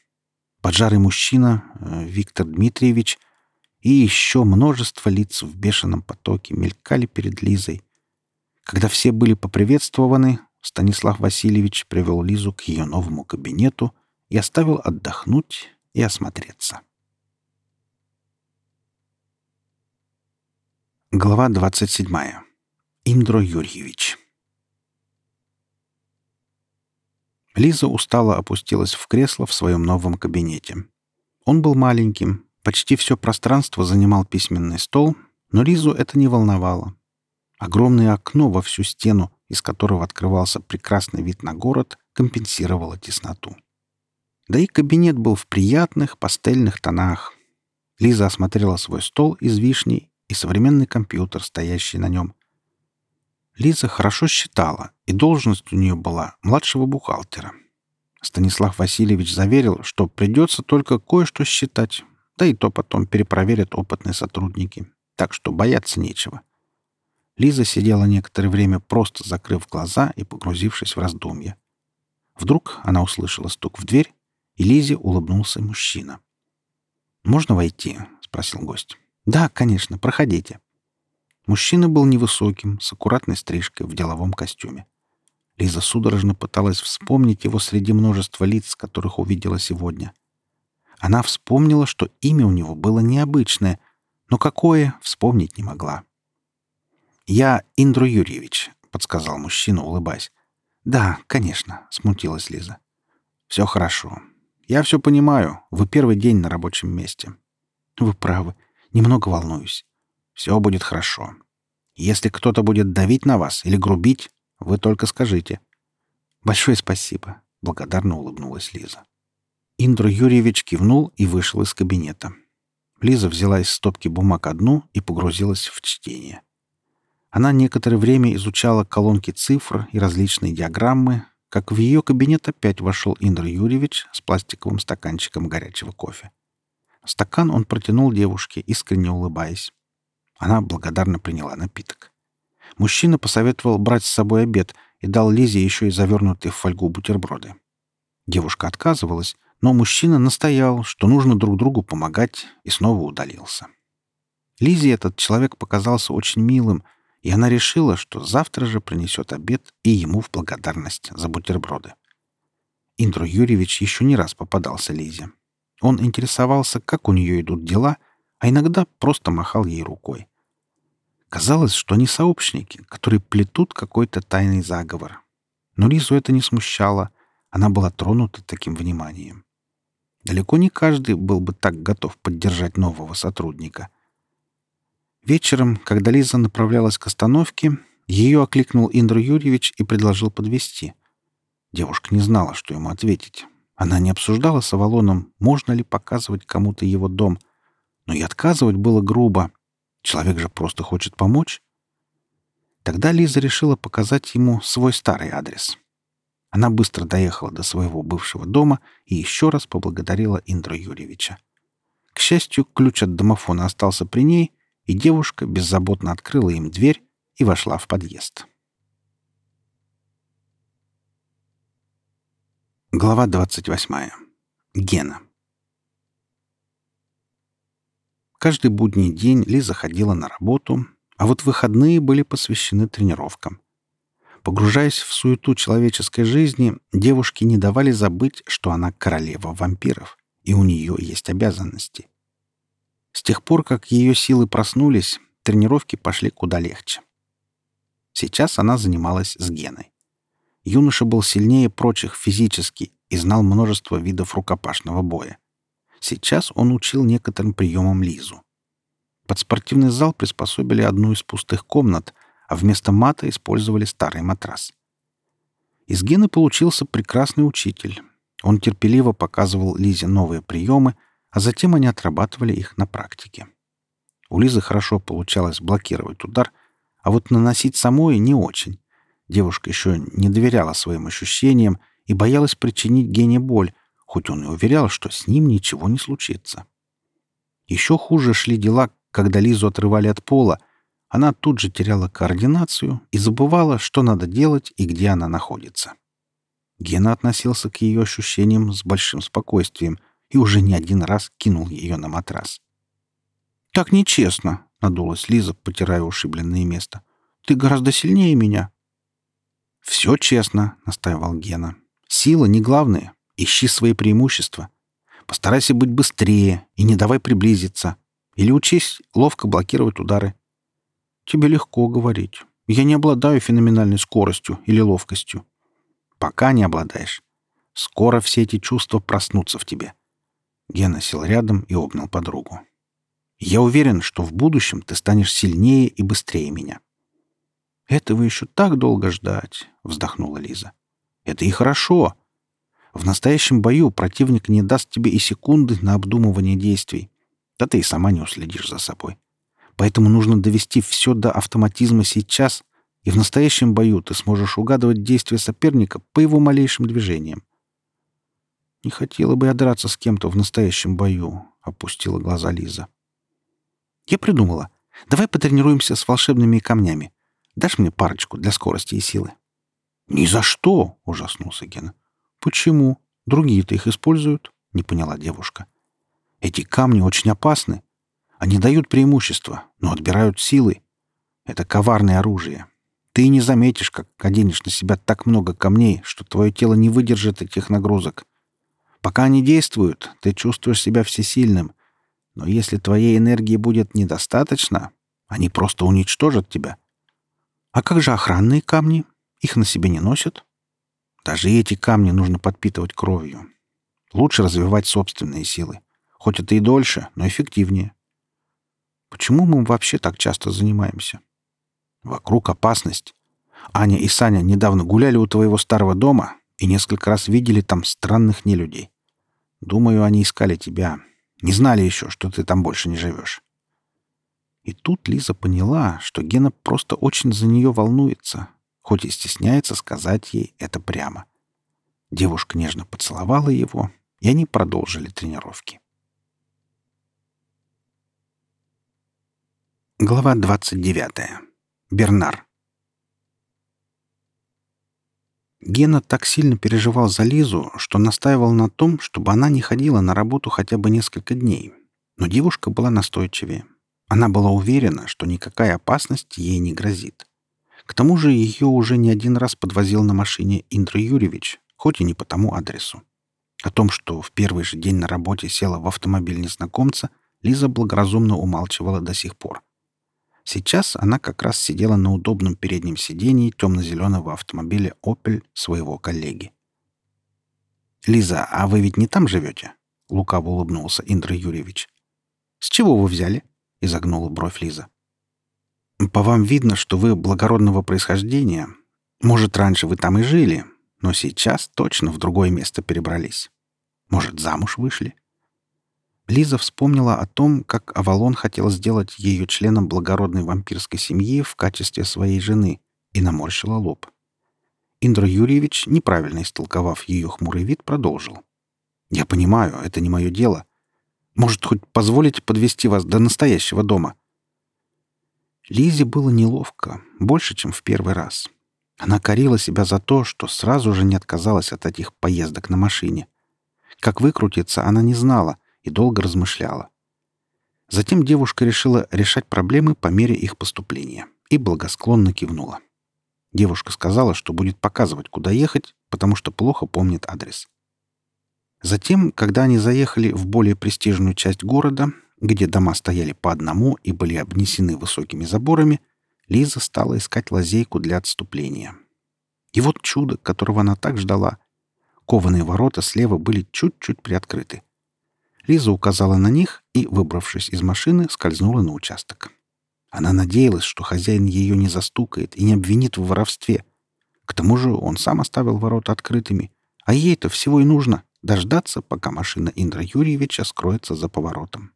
поджарый мужчина э, Виктор Дмитриевич — и еще множество лиц в бешеном потоке мелькали перед Лизой. Когда все были поприветствованы, Станислав Васильевич привел Лизу к ее новому кабинету и оставил отдохнуть и осмотреться. Глава 27. Индро Юрьевич. Лиза устало опустилась в кресло в своем новом кабинете. Он был маленьким, Почти все пространство занимал письменный стол, но Лизу это не волновало. Огромное окно во всю стену, из которого открывался прекрасный вид на город, компенсировало тесноту. Да и кабинет был в приятных пастельных тонах. Лиза осмотрела свой стол из вишни и современный компьютер, стоящий на нем. Лиза хорошо считала, и должность у нее была младшего бухгалтера. Станислав Васильевич заверил, что придется только кое-что считать, да и то потом перепроверят опытные сотрудники. Так что бояться нечего. Лиза сидела некоторое время, просто закрыв глаза и погрузившись в раздумья. Вдруг она услышала стук в дверь, и Лизе улыбнулся мужчина. «Можно войти?» — спросил гость. «Да, конечно, проходите». Мужчина был невысоким, с аккуратной стрижкой в деловом костюме. Лиза судорожно пыталась вспомнить его среди множества лиц, которых увидела сегодня — она вспомнила, что имя у него было необычное, но какое — вспомнить не могла. «Я Индру Юрьевич», — подсказал мужчина, улыбаясь. «Да, конечно», — смутилась Лиза. «Все хорошо. Я все понимаю. Вы первый день на рабочем месте». «Вы правы. Немного волнуюсь. Все будет хорошо. Если кто-то будет давить на вас или грубить, вы только скажите». «Большое спасибо», — благодарно улыбнулась Лиза. Индра Юрьевич кивнул и вышел из кабинета. Лиза взяла из стопки бумаг одну и погрузилась в чтение. Она некоторое время изучала колонки цифр и различные диаграммы, как в ее кабинет опять вошел Индра Юрьевич с пластиковым стаканчиком горячего кофе. Стакан он протянул девушке, искренне улыбаясь. Она благодарно приняла напиток. Мужчина посоветовал брать с собой обед и дал Лизе еще и завернутые в фольгу бутерброды. Девушка отказывалась, но мужчина настоял, что нужно друг другу помогать, и снова удалился. Лизе этот человек показался очень милым, и она решила, что завтра же принесет обед и ему в благодарность за бутерброды. Индру Юрьевич еще не раз попадался Лизе. Он интересовался, как у нее идут дела, а иногда просто махал ей рукой. Казалось, что они сообщники, которые плетут какой-то тайный заговор. Но Лизу это не смущало, она была тронута таким вниманием. Далеко не каждый был бы так готов поддержать нового сотрудника. Вечером, когда Лиза направлялась к остановке, ее окликнул Индру Юрьевич и предложил подвести. Девушка не знала, что ему ответить. Она не обсуждала с Авалоном, можно ли показывать кому-то его дом. Но и отказывать было грубо. Человек же просто хочет помочь. Тогда Лиза решила показать ему свой старый адрес — она быстро доехала до своего бывшего дома и еще раз поблагодарила Индра Юрьевича. К счастью, ключ от домофона остался при ней, и девушка беззаботно открыла им дверь и вошла в подъезд. Глава 28. Гена. Каждый будний день Лиза ходила на работу, а вот выходные были посвящены тренировкам. Погружаясь в суету человеческой жизни, девушки не давали забыть, что она королева вампиров, и у нее есть обязанности. С тех пор, как ее силы проснулись, тренировки пошли куда легче. Сейчас она занималась с Геной. Юноша был сильнее прочих физически и знал множество видов рукопашного боя. Сейчас он учил некоторым приемам Лизу. Под спортивный зал приспособили одну из пустых комнат, а вместо мата использовали старый матрас. Из Гены получился прекрасный учитель. Он терпеливо показывал Лизе новые приемы, а затем они отрабатывали их на практике. У Лизы хорошо получалось блокировать удар, а вот наносить самой не очень. Девушка еще не доверяла своим ощущениям и боялась причинить Гене боль, хоть он и уверял, что с ним ничего не случится. Еще хуже шли дела, когда Лизу отрывали от пола. Она тут же теряла координацию и забывала, что надо делать и где она находится. Гена относился к ее ощущениям с большим спокойствием и уже не один раз кинул ее на матрас. «Так нечестно», — надулась Лиза, потирая ушибленное место. «Ты гораздо сильнее меня». «Все честно», — настаивал Гена. «Сила не главное. Ищи свои преимущества. Постарайся быть быстрее и не давай приблизиться. Или учись ловко блокировать удары». «Тебе легко говорить. Я не обладаю феноменальной скоростью или ловкостью». «Пока не обладаешь. Скоро все эти чувства проснутся в тебе». Гена сел рядом и обнял подругу. «Я уверен, что в будущем ты станешь сильнее и быстрее меня». «Этого еще так долго ждать», — вздохнула Лиза. «Это и хорошо. В настоящем бою противник не даст тебе и секунды на обдумывание действий. Да ты и сама не уследишь за собой. Поэтому нужно довести все до автоматизма сейчас, и в настоящем бою ты сможешь угадывать действия соперника по его малейшим движениям. «Не хотела бы я драться с кем-то в настоящем бою», — опустила глаза Лиза. «Я придумала. Давай потренируемся с волшебными камнями. Дашь мне парочку для скорости и силы?» «Ни за что!» — ужаснулся Гена. «Почему? Другие-то их используют?» — не поняла девушка. «Эти камни очень опасны. Они дают преимущество, но отбирают силы. Это коварное оружие. Ты не заметишь, как оденешь на себя так много камней, что твое тело не выдержит этих нагрузок. Пока они действуют, ты чувствуешь себя всесильным. Но если твоей энергии будет недостаточно, они просто уничтожат тебя. А как же охранные камни? Их на себе не носят? Даже эти камни нужно подпитывать кровью. Лучше развивать собственные силы. Хоть это и дольше, но эффективнее. Почему мы вообще так часто занимаемся? Вокруг опасность. Аня и Саня недавно гуляли у твоего старого дома и несколько раз видели там странных нелюдей. Думаю, они искали тебя. Не знали еще, что ты там больше не живешь. И тут Лиза поняла, что Гена просто очень за нее волнуется, хоть и стесняется сказать ей это прямо. Девушка нежно поцеловала его, и они продолжили тренировки. Глава 29. Бернар. Гена так сильно переживал за Лизу, что настаивал на том, чтобы она не ходила на работу хотя бы несколько дней. Но девушка была настойчивее. Она была уверена, что никакая опасность ей не грозит. К тому же ее уже не один раз подвозил на машине Индра Юрьевич, хоть и не по тому адресу. О том, что в первый же день на работе села в автомобиль незнакомца, Лиза благоразумно умалчивала до сих пор. Сейчас она как раз сидела на удобном переднем сидении темно-зеленого автомобиля «Опель» своего коллеги. «Лиза, а вы ведь не там живете?» — лукаво улыбнулся Индра Юрьевич. «С чего вы взяли?» — изогнула бровь Лиза. «По вам видно, что вы благородного происхождения. Может, раньше вы там и жили, но сейчас точно в другое место перебрались. Может, замуж вышли?» Лиза вспомнила о том, как Авалон хотел сделать ее членом благородной вампирской семьи в качестве своей жены, и наморщила лоб. Индра Юрьевич, неправильно истолковав ее хмурый вид, продолжил. «Я понимаю, это не мое дело. Может, хоть позволите подвести вас до настоящего дома?» Лизе было неловко, больше, чем в первый раз. Она корила себя за то, что сразу же не отказалась от этих поездок на машине. Как выкрутиться, она не знала и долго размышляла. Затем девушка решила решать проблемы по мере их поступления и благосклонно кивнула. Девушка сказала, что будет показывать, куда ехать, потому что плохо помнит адрес. Затем, когда они заехали в более престижную часть города, где дома стояли по одному и были обнесены высокими заборами, Лиза стала искать лазейку для отступления. И вот чудо, которого она так ждала. Кованые ворота слева были чуть-чуть приоткрыты. Лиза указала на них и, выбравшись из машины, скользнула на участок. Она надеялась, что хозяин ее не застукает и не обвинит в воровстве. К тому же он сам оставил ворота открытыми, а ей-то всего и нужно дождаться, пока машина Индра Юрьевича скроется за поворотом.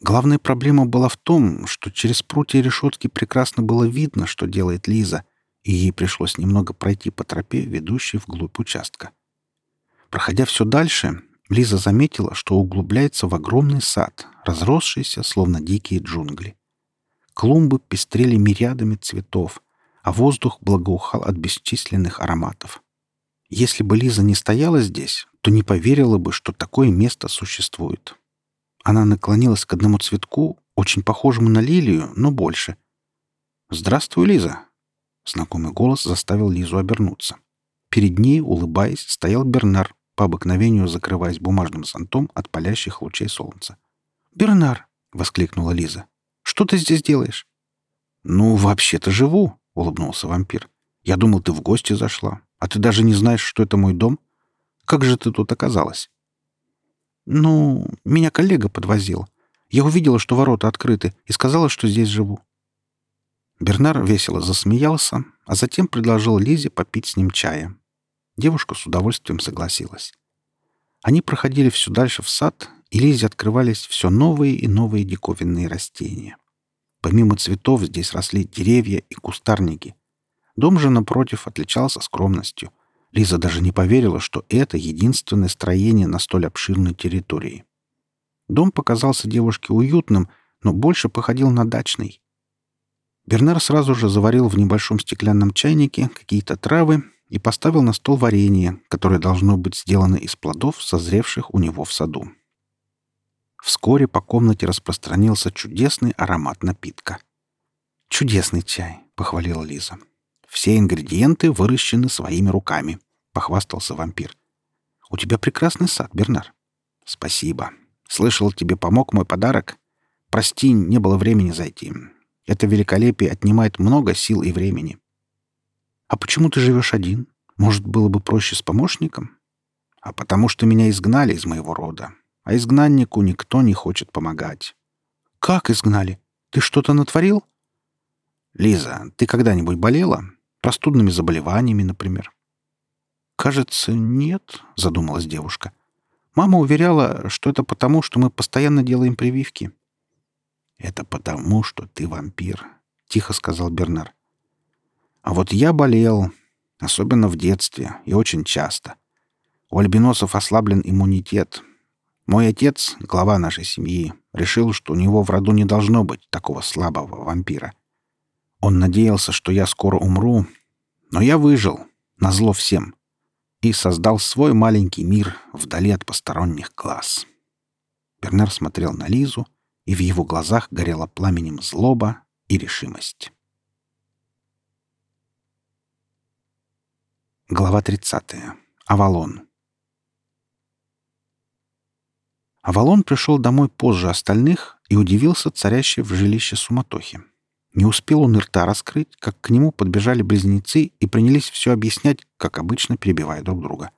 Главная проблема была в том, что через прутья решетки прекрасно было видно, что делает Лиза, и ей пришлось немного пройти по тропе, ведущей вглубь участка. Проходя все дальше, Лиза заметила, что углубляется в огромный сад, разросшийся, словно дикие джунгли. Клумбы пестрели мириадами цветов, а воздух благоухал от бесчисленных ароматов. Если бы Лиза не стояла здесь, то не поверила бы, что такое место существует. Она наклонилась к одному цветку, очень похожему на лилию, но больше. «Здравствуй, Лиза!» Знакомый голос заставил Лизу обернуться. Перед ней, улыбаясь, стоял Бернар, по обыкновению закрываясь бумажным зонтом от палящих лучей солнца. «Бернар!» — воскликнула Лиза. Что ты здесь делаешь?» «Ну, вообще-то живу», — улыбнулся вампир. «Я думал, ты в гости зашла, а ты даже не знаешь, что это мой дом. Как же ты тут оказалась?» «Ну, меня коллега подвозил. Я увидела, что ворота открыты, и сказала, что здесь живу». Бернар весело засмеялся, а затем предложил Лизе попить с ним чая. Девушка с удовольствием согласилась. Они проходили все дальше в сад, и Лизе открывались все новые и новые диковинные растения. Помимо цветов здесь росли деревья и кустарники. Дом же, напротив, отличался скромностью. Лиза даже не поверила, что это единственное строение на столь обширной территории. Дом показался девушке уютным, но больше походил на дачный. Бернар сразу же заварил в небольшом стеклянном чайнике какие-то травы и поставил на стол варенье, которое должно быть сделано из плодов, созревших у него в саду. Вскоре по комнате распространился чудесный аромат напитка. «Чудесный чай», — похвалила Лиза. «Все ингредиенты выращены своими руками», — похвастался вампир. «У тебя прекрасный сад, Бернар». «Спасибо. Слышал, тебе помог мой подарок? Прости, не было времени зайти. Это великолепие отнимает много сил и времени». «А почему ты живешь один? Может, было бы проще с помощником?» «А потому что меня изгнали из моего рода а изгнаннику никто не хочет помогать. «Как изгнали? Ты что-то натворил?» «Лиза, ты когда-нибудь болела? Простудными заболеваниями, например?» «Кажется, нет», — задумалась девушка. «Мама уверяла, что это потому, что мы постоянно делаем прививки». «Это потому, что ты вампир», — тихо сказал Бернар. «А вот я болел, особенно в детстве, и очень часто. У альбиносов ослаблен иммунитет, мой отец, глава нашей семьи, решил, что у него в роду не должно быть такого слабого вампира. Он надеялся, что я скоро умру, но я выжил, назло всем, и создал свой маленький мир вдали от посторонних глаз. Бернар смотрел на Лизу, и в его глазах горела пламенем злоба и решимость. Глава 30. Авалон. Авалон пришел домой позже остальных и удивился царящей в жилище суматохи. Не успел он и рта раскрыть, как к нему подбежали близнецы и принялись все объяснять, как обычно перебивая друг друга.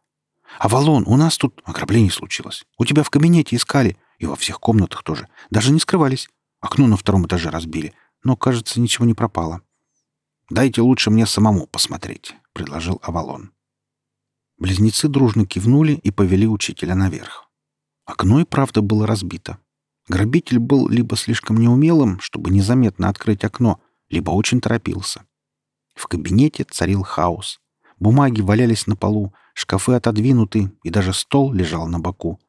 «Авалон, у нас тут ограбление случилось. У тебя в кабинете искали, и во всех комнатах тоже. Даже не скрывались. Окно на втором этаже разбили, но, кажется, ничего не пропало». «Дайте лучше мне самому посмотреть», — предложил Авалон. Близнецы дружно кивнули и повели учителя наверх. Окно и правда было разбито. Грабитель был либо слишком неумелым, чтобы незаметно открыть окно, либо очень торопился. В кабинете царил хаос. Бумаги валялись на полу, шкафы отодвинуты, и даже стол лежал на боку.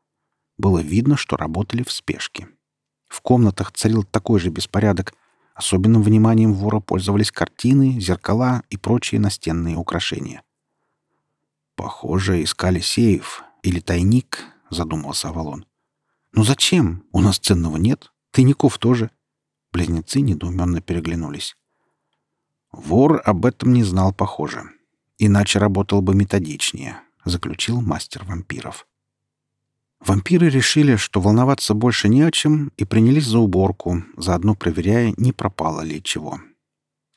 Было видно, что работали в спешке. В комнатах царил такой же беспорядок, Особенным вниманием вора пользовались картины, зеркала и прочие настенные украшения. «Похоже, искали сейф или тайник», — задумался Авалон. «Ну зачем? У нас ценного нет. Тайников тоже». Близнецы недоуменно переглянулись. «Вор об этом не знал, похоже. Иначе работал бы методичнее», — заключил мастер вампиров. Вампиры решили, что волноваться больше не о чем, и принялись за уборку, заодно проверяя, не пропало ли чего.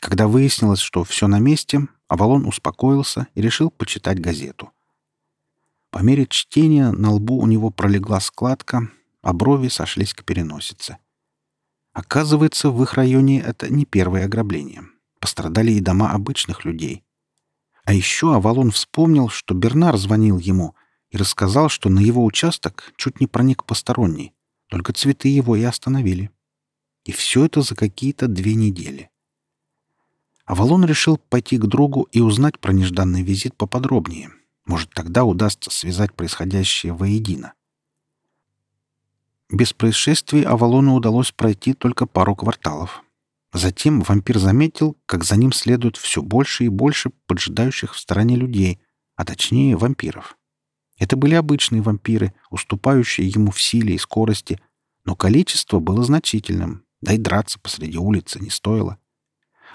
Когда выяснилось, что все на месте, Авалон успокоился и решил почитать газету. По мере чтения на лбу у него пролегла складка, а брови сошлись к переносице. Оказывается, в их районе это не первое ограбление. Пострадали и дома обычных людей. А еще Авалон вспомнил, что Бернар звонил ему — и рассказал, что на его участок чуть не проник посторонний, только цветы его и остановили. И все это за какие-то две недели. Авалон решил пойти к другу и узнать про нежданный визит поподробнее. Может, тогда удастся связать происходящее воедино. Без происшествий Авалону удалось пройти только пару кварталов. Затем вампир заметил, как за ним следует все больше и больше поджидающих в стороне людей, а точнее вампиров. Это были обычные вампиры, уступающие ему в силе и скорости, но количество было значительным, да и драться посреди улицы не стоило.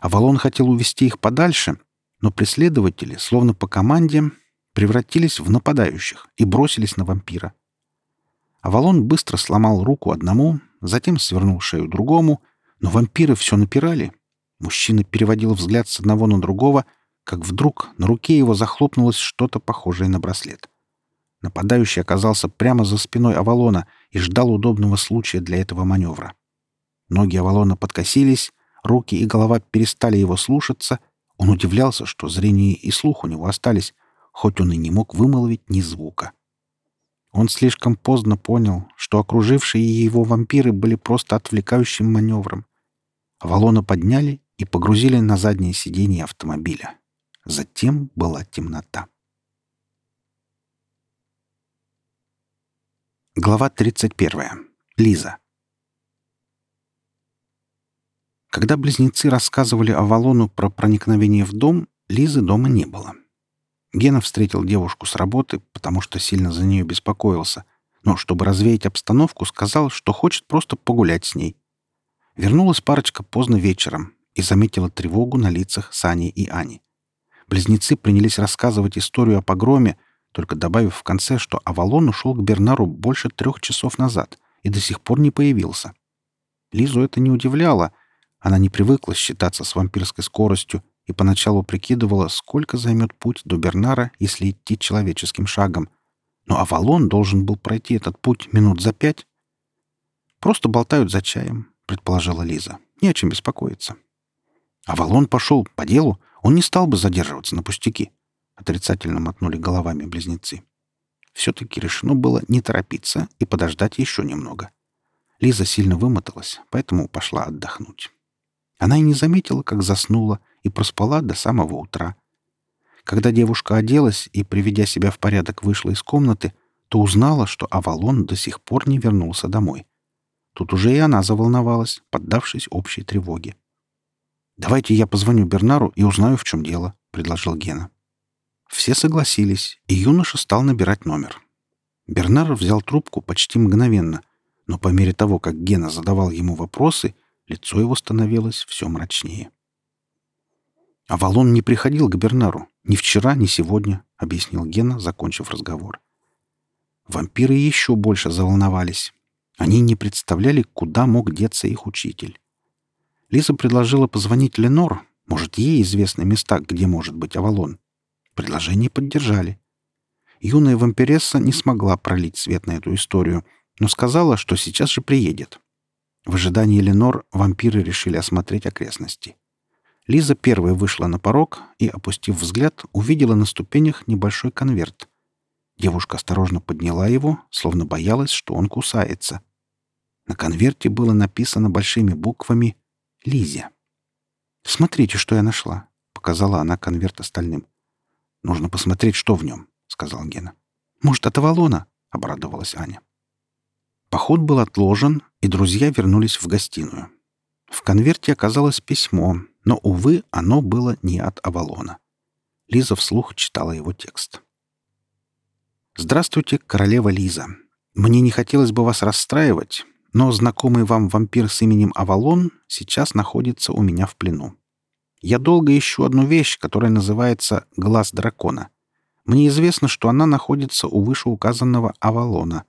Авалон хотел увести их подальше, но преследователи, словно по команде, превратились в нападающих и бросились на вампира. Авалон быстро сломал руку одному, затем свернул шею другому, но вампиры все напирали. Мужчина переводил взгляд с одного на другого, как вдруг на руке его захлопнулось что-то похожее на браслет. Нападающий оказался прямо за спиной Авалона и ждал удобного случая для этого маневра. Ноги Авалона подкосились, руки и голова перестали его слушаться. Он удивлялся, что зрение и слух у него остались, хоть он и не мог вымолвить ни звука. Он слишком поздно понял, что окружившие его вампиры были просто отвлекающим маневром. Авалона подняли и погрузили на заднее сиденье автомобиля. Затем была темнота. Глава 31. Лиза. Когда близнецы рассказывали Авалону про проникновение в дом, Лизы дома не было. Гена встретил девушку с работы, потому что сильно за нее беспокоился, но чтобы развеять обстановку, сказал, что хочет просто погулять с ней. Вернулась парочка поздно вечером и заметила тревогу на лицах Сани и Ани. Близнецы принялись рассказывать историю о погроме, только добавив в конце, что Авалон ушел к Бернару больше трех часов назад и до сих пор не появился. Лизу это не удивляло. Она не привыкла считаться с вампирской скоростью и поначалу прикидывала, сколько займет путь до Бернара, если идти человеческим шагом. Но Авалон должен был пройти этот путь минут за пять. «Просто болтают за чаем», — предположила Лиза. «Не о чем беспокоиться». Авалон пошел по делу, он не стал бы задерживаться на пустяки. Отрицательно мотнули головами близнецы. Все-таки решено было не торопиться и подождать еще немного. Лиза сильно вымоталась, поэтому пошла отдохнуть. Она и не заметила, как заснула, и проспала до самого утра. Когда девушка оделась и, приведя себя в порядок, вышла из комнаты, то узнала, что Авалон до сих пор не вернулся домой. Тут уже и она заволновалась, поддавшись общей тревоге. «Давайте я позвоню Бернару и узнаю, в чем дело», — предложил Гена. Все согласились, и юноша стал набирать номер. Бернар взял трубку почти мгновенно, но по мере того, как Гена задавал ему вопросы, лицо его становилось все мрачнее. «Авалон не приходил к Бернару. Ни вчера, ни сегодня», — объяснил Гена, закончив разговор. Вампиры еще больше заволновались. Они не представляли, куда мог деться их учитель. Лиза предложила позвонить Ленор. Может, ей известны места, где может быть Авалон. Предложение поддержали. Юная вампиресса не смогла пролить свет на эту историю, но сказала, что сейчас же приедет. В ожидании Ленор вампиры решили осмотреть окрестности. Лиза первая вышла на порог и, опустив взгляд, увидела на ступенях небольшой конверт. Девушка осторожно подняла его, словно боялась, что он кусается. На конверте было написано большими буквами «Лизя». «Смотрите, что я нашла», — показала она конверт остальным. Нужно посмотреть, что в нем, — сказал Гена. Может, от Авалона? — обрадовалась Аня. Поход был отложен, и друзья вернулись в гостиную. В конверте оказалось письмо, но, увы, оно было не от Авалона. Лиза вслух читала его текст. «Здравствуйте, королева Лиза. Мне не хотелось бы вас расстраивать, но знакомый вам вампир с именем Авалон сейчас находится у меня в плену. Я долго ищу одну вещь, которая называется «глаз дракона». Мне известно, что она находится у вышеуказанного Авалона.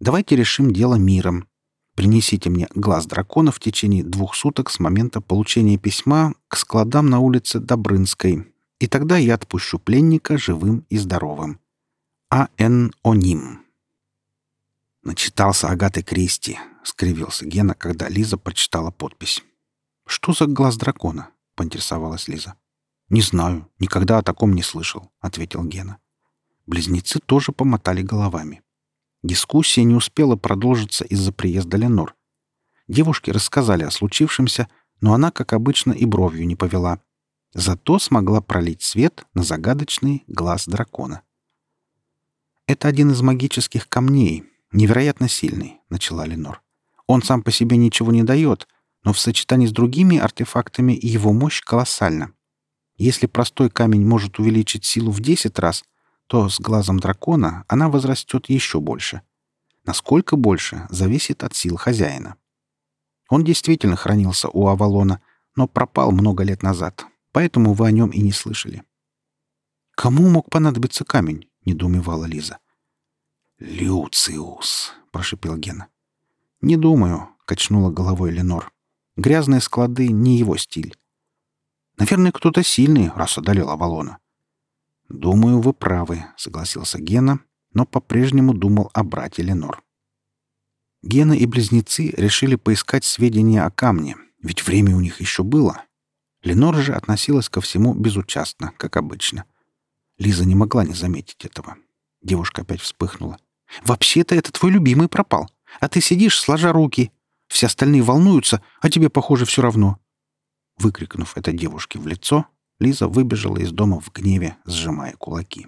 Давайте решим дело миром. Принесите мне глаз дракона в течение двух суток с момента получения письма к складам на улице Добрынской, и тогда я отпущу пленника живым и здоровым. А.Н. Оним. Начитался Агаты Кристи, — скривился Гена, когда Лиза прочитала подпись. «Что за глаз дракона?» — поинтересовалась Лиза. «Не знаю, никогда о таком не слышал», — ответил Гена. Близнецы тоже помотали головами. Дискуссия не успела продолжиться из-за приезда Ленор. Девушки рассказали о случившемся, но она, как обычно, и бровью не повела. Зато смогла пролить свет на загадочный глаз дракона. «Это один из магических камней, невероятно сильный», — начала Ленор. «Он сам по себе ничего не дает, но в сочетании с другими артефактами его мощь колоссальна. Если простой камень может увеличить силу в 10 раз — то с глазом дракона она возрастет еще больше. Насколько больше, зависит от сил хозяина. Он действительно хранился у Авалона, но пропал много лет назад, поэтому вы о нем и не слышали. «Кому мог понадобиться камень?» — недоумевала Лиза. «Люциус», — прошипел Гена. «Не думаю», — качнула головой Ленор. «Грязные склады — не его стиль. Наверное, кто-то сильный, раз одолел Авалона. «Думаю, вы правы», — согласился Гена, но по-прежнему думал о брате Ленор. Гена и близнецы решили поискать сведения о камне, ведь время у них еще было. Ленор же относилась ко всему безучастно, как обычно. Лиза не могла не заметить этого. Девушка опять вспыхнула. «Вообще-то это твой любимый пропал, а ты сидишь, сложа руки. Все остальные волнуются, а тебе, похоже, все равно». Выкрикнув это девушке в лицо, Лиза выбежала из дома в гневе, сжимая кулаки.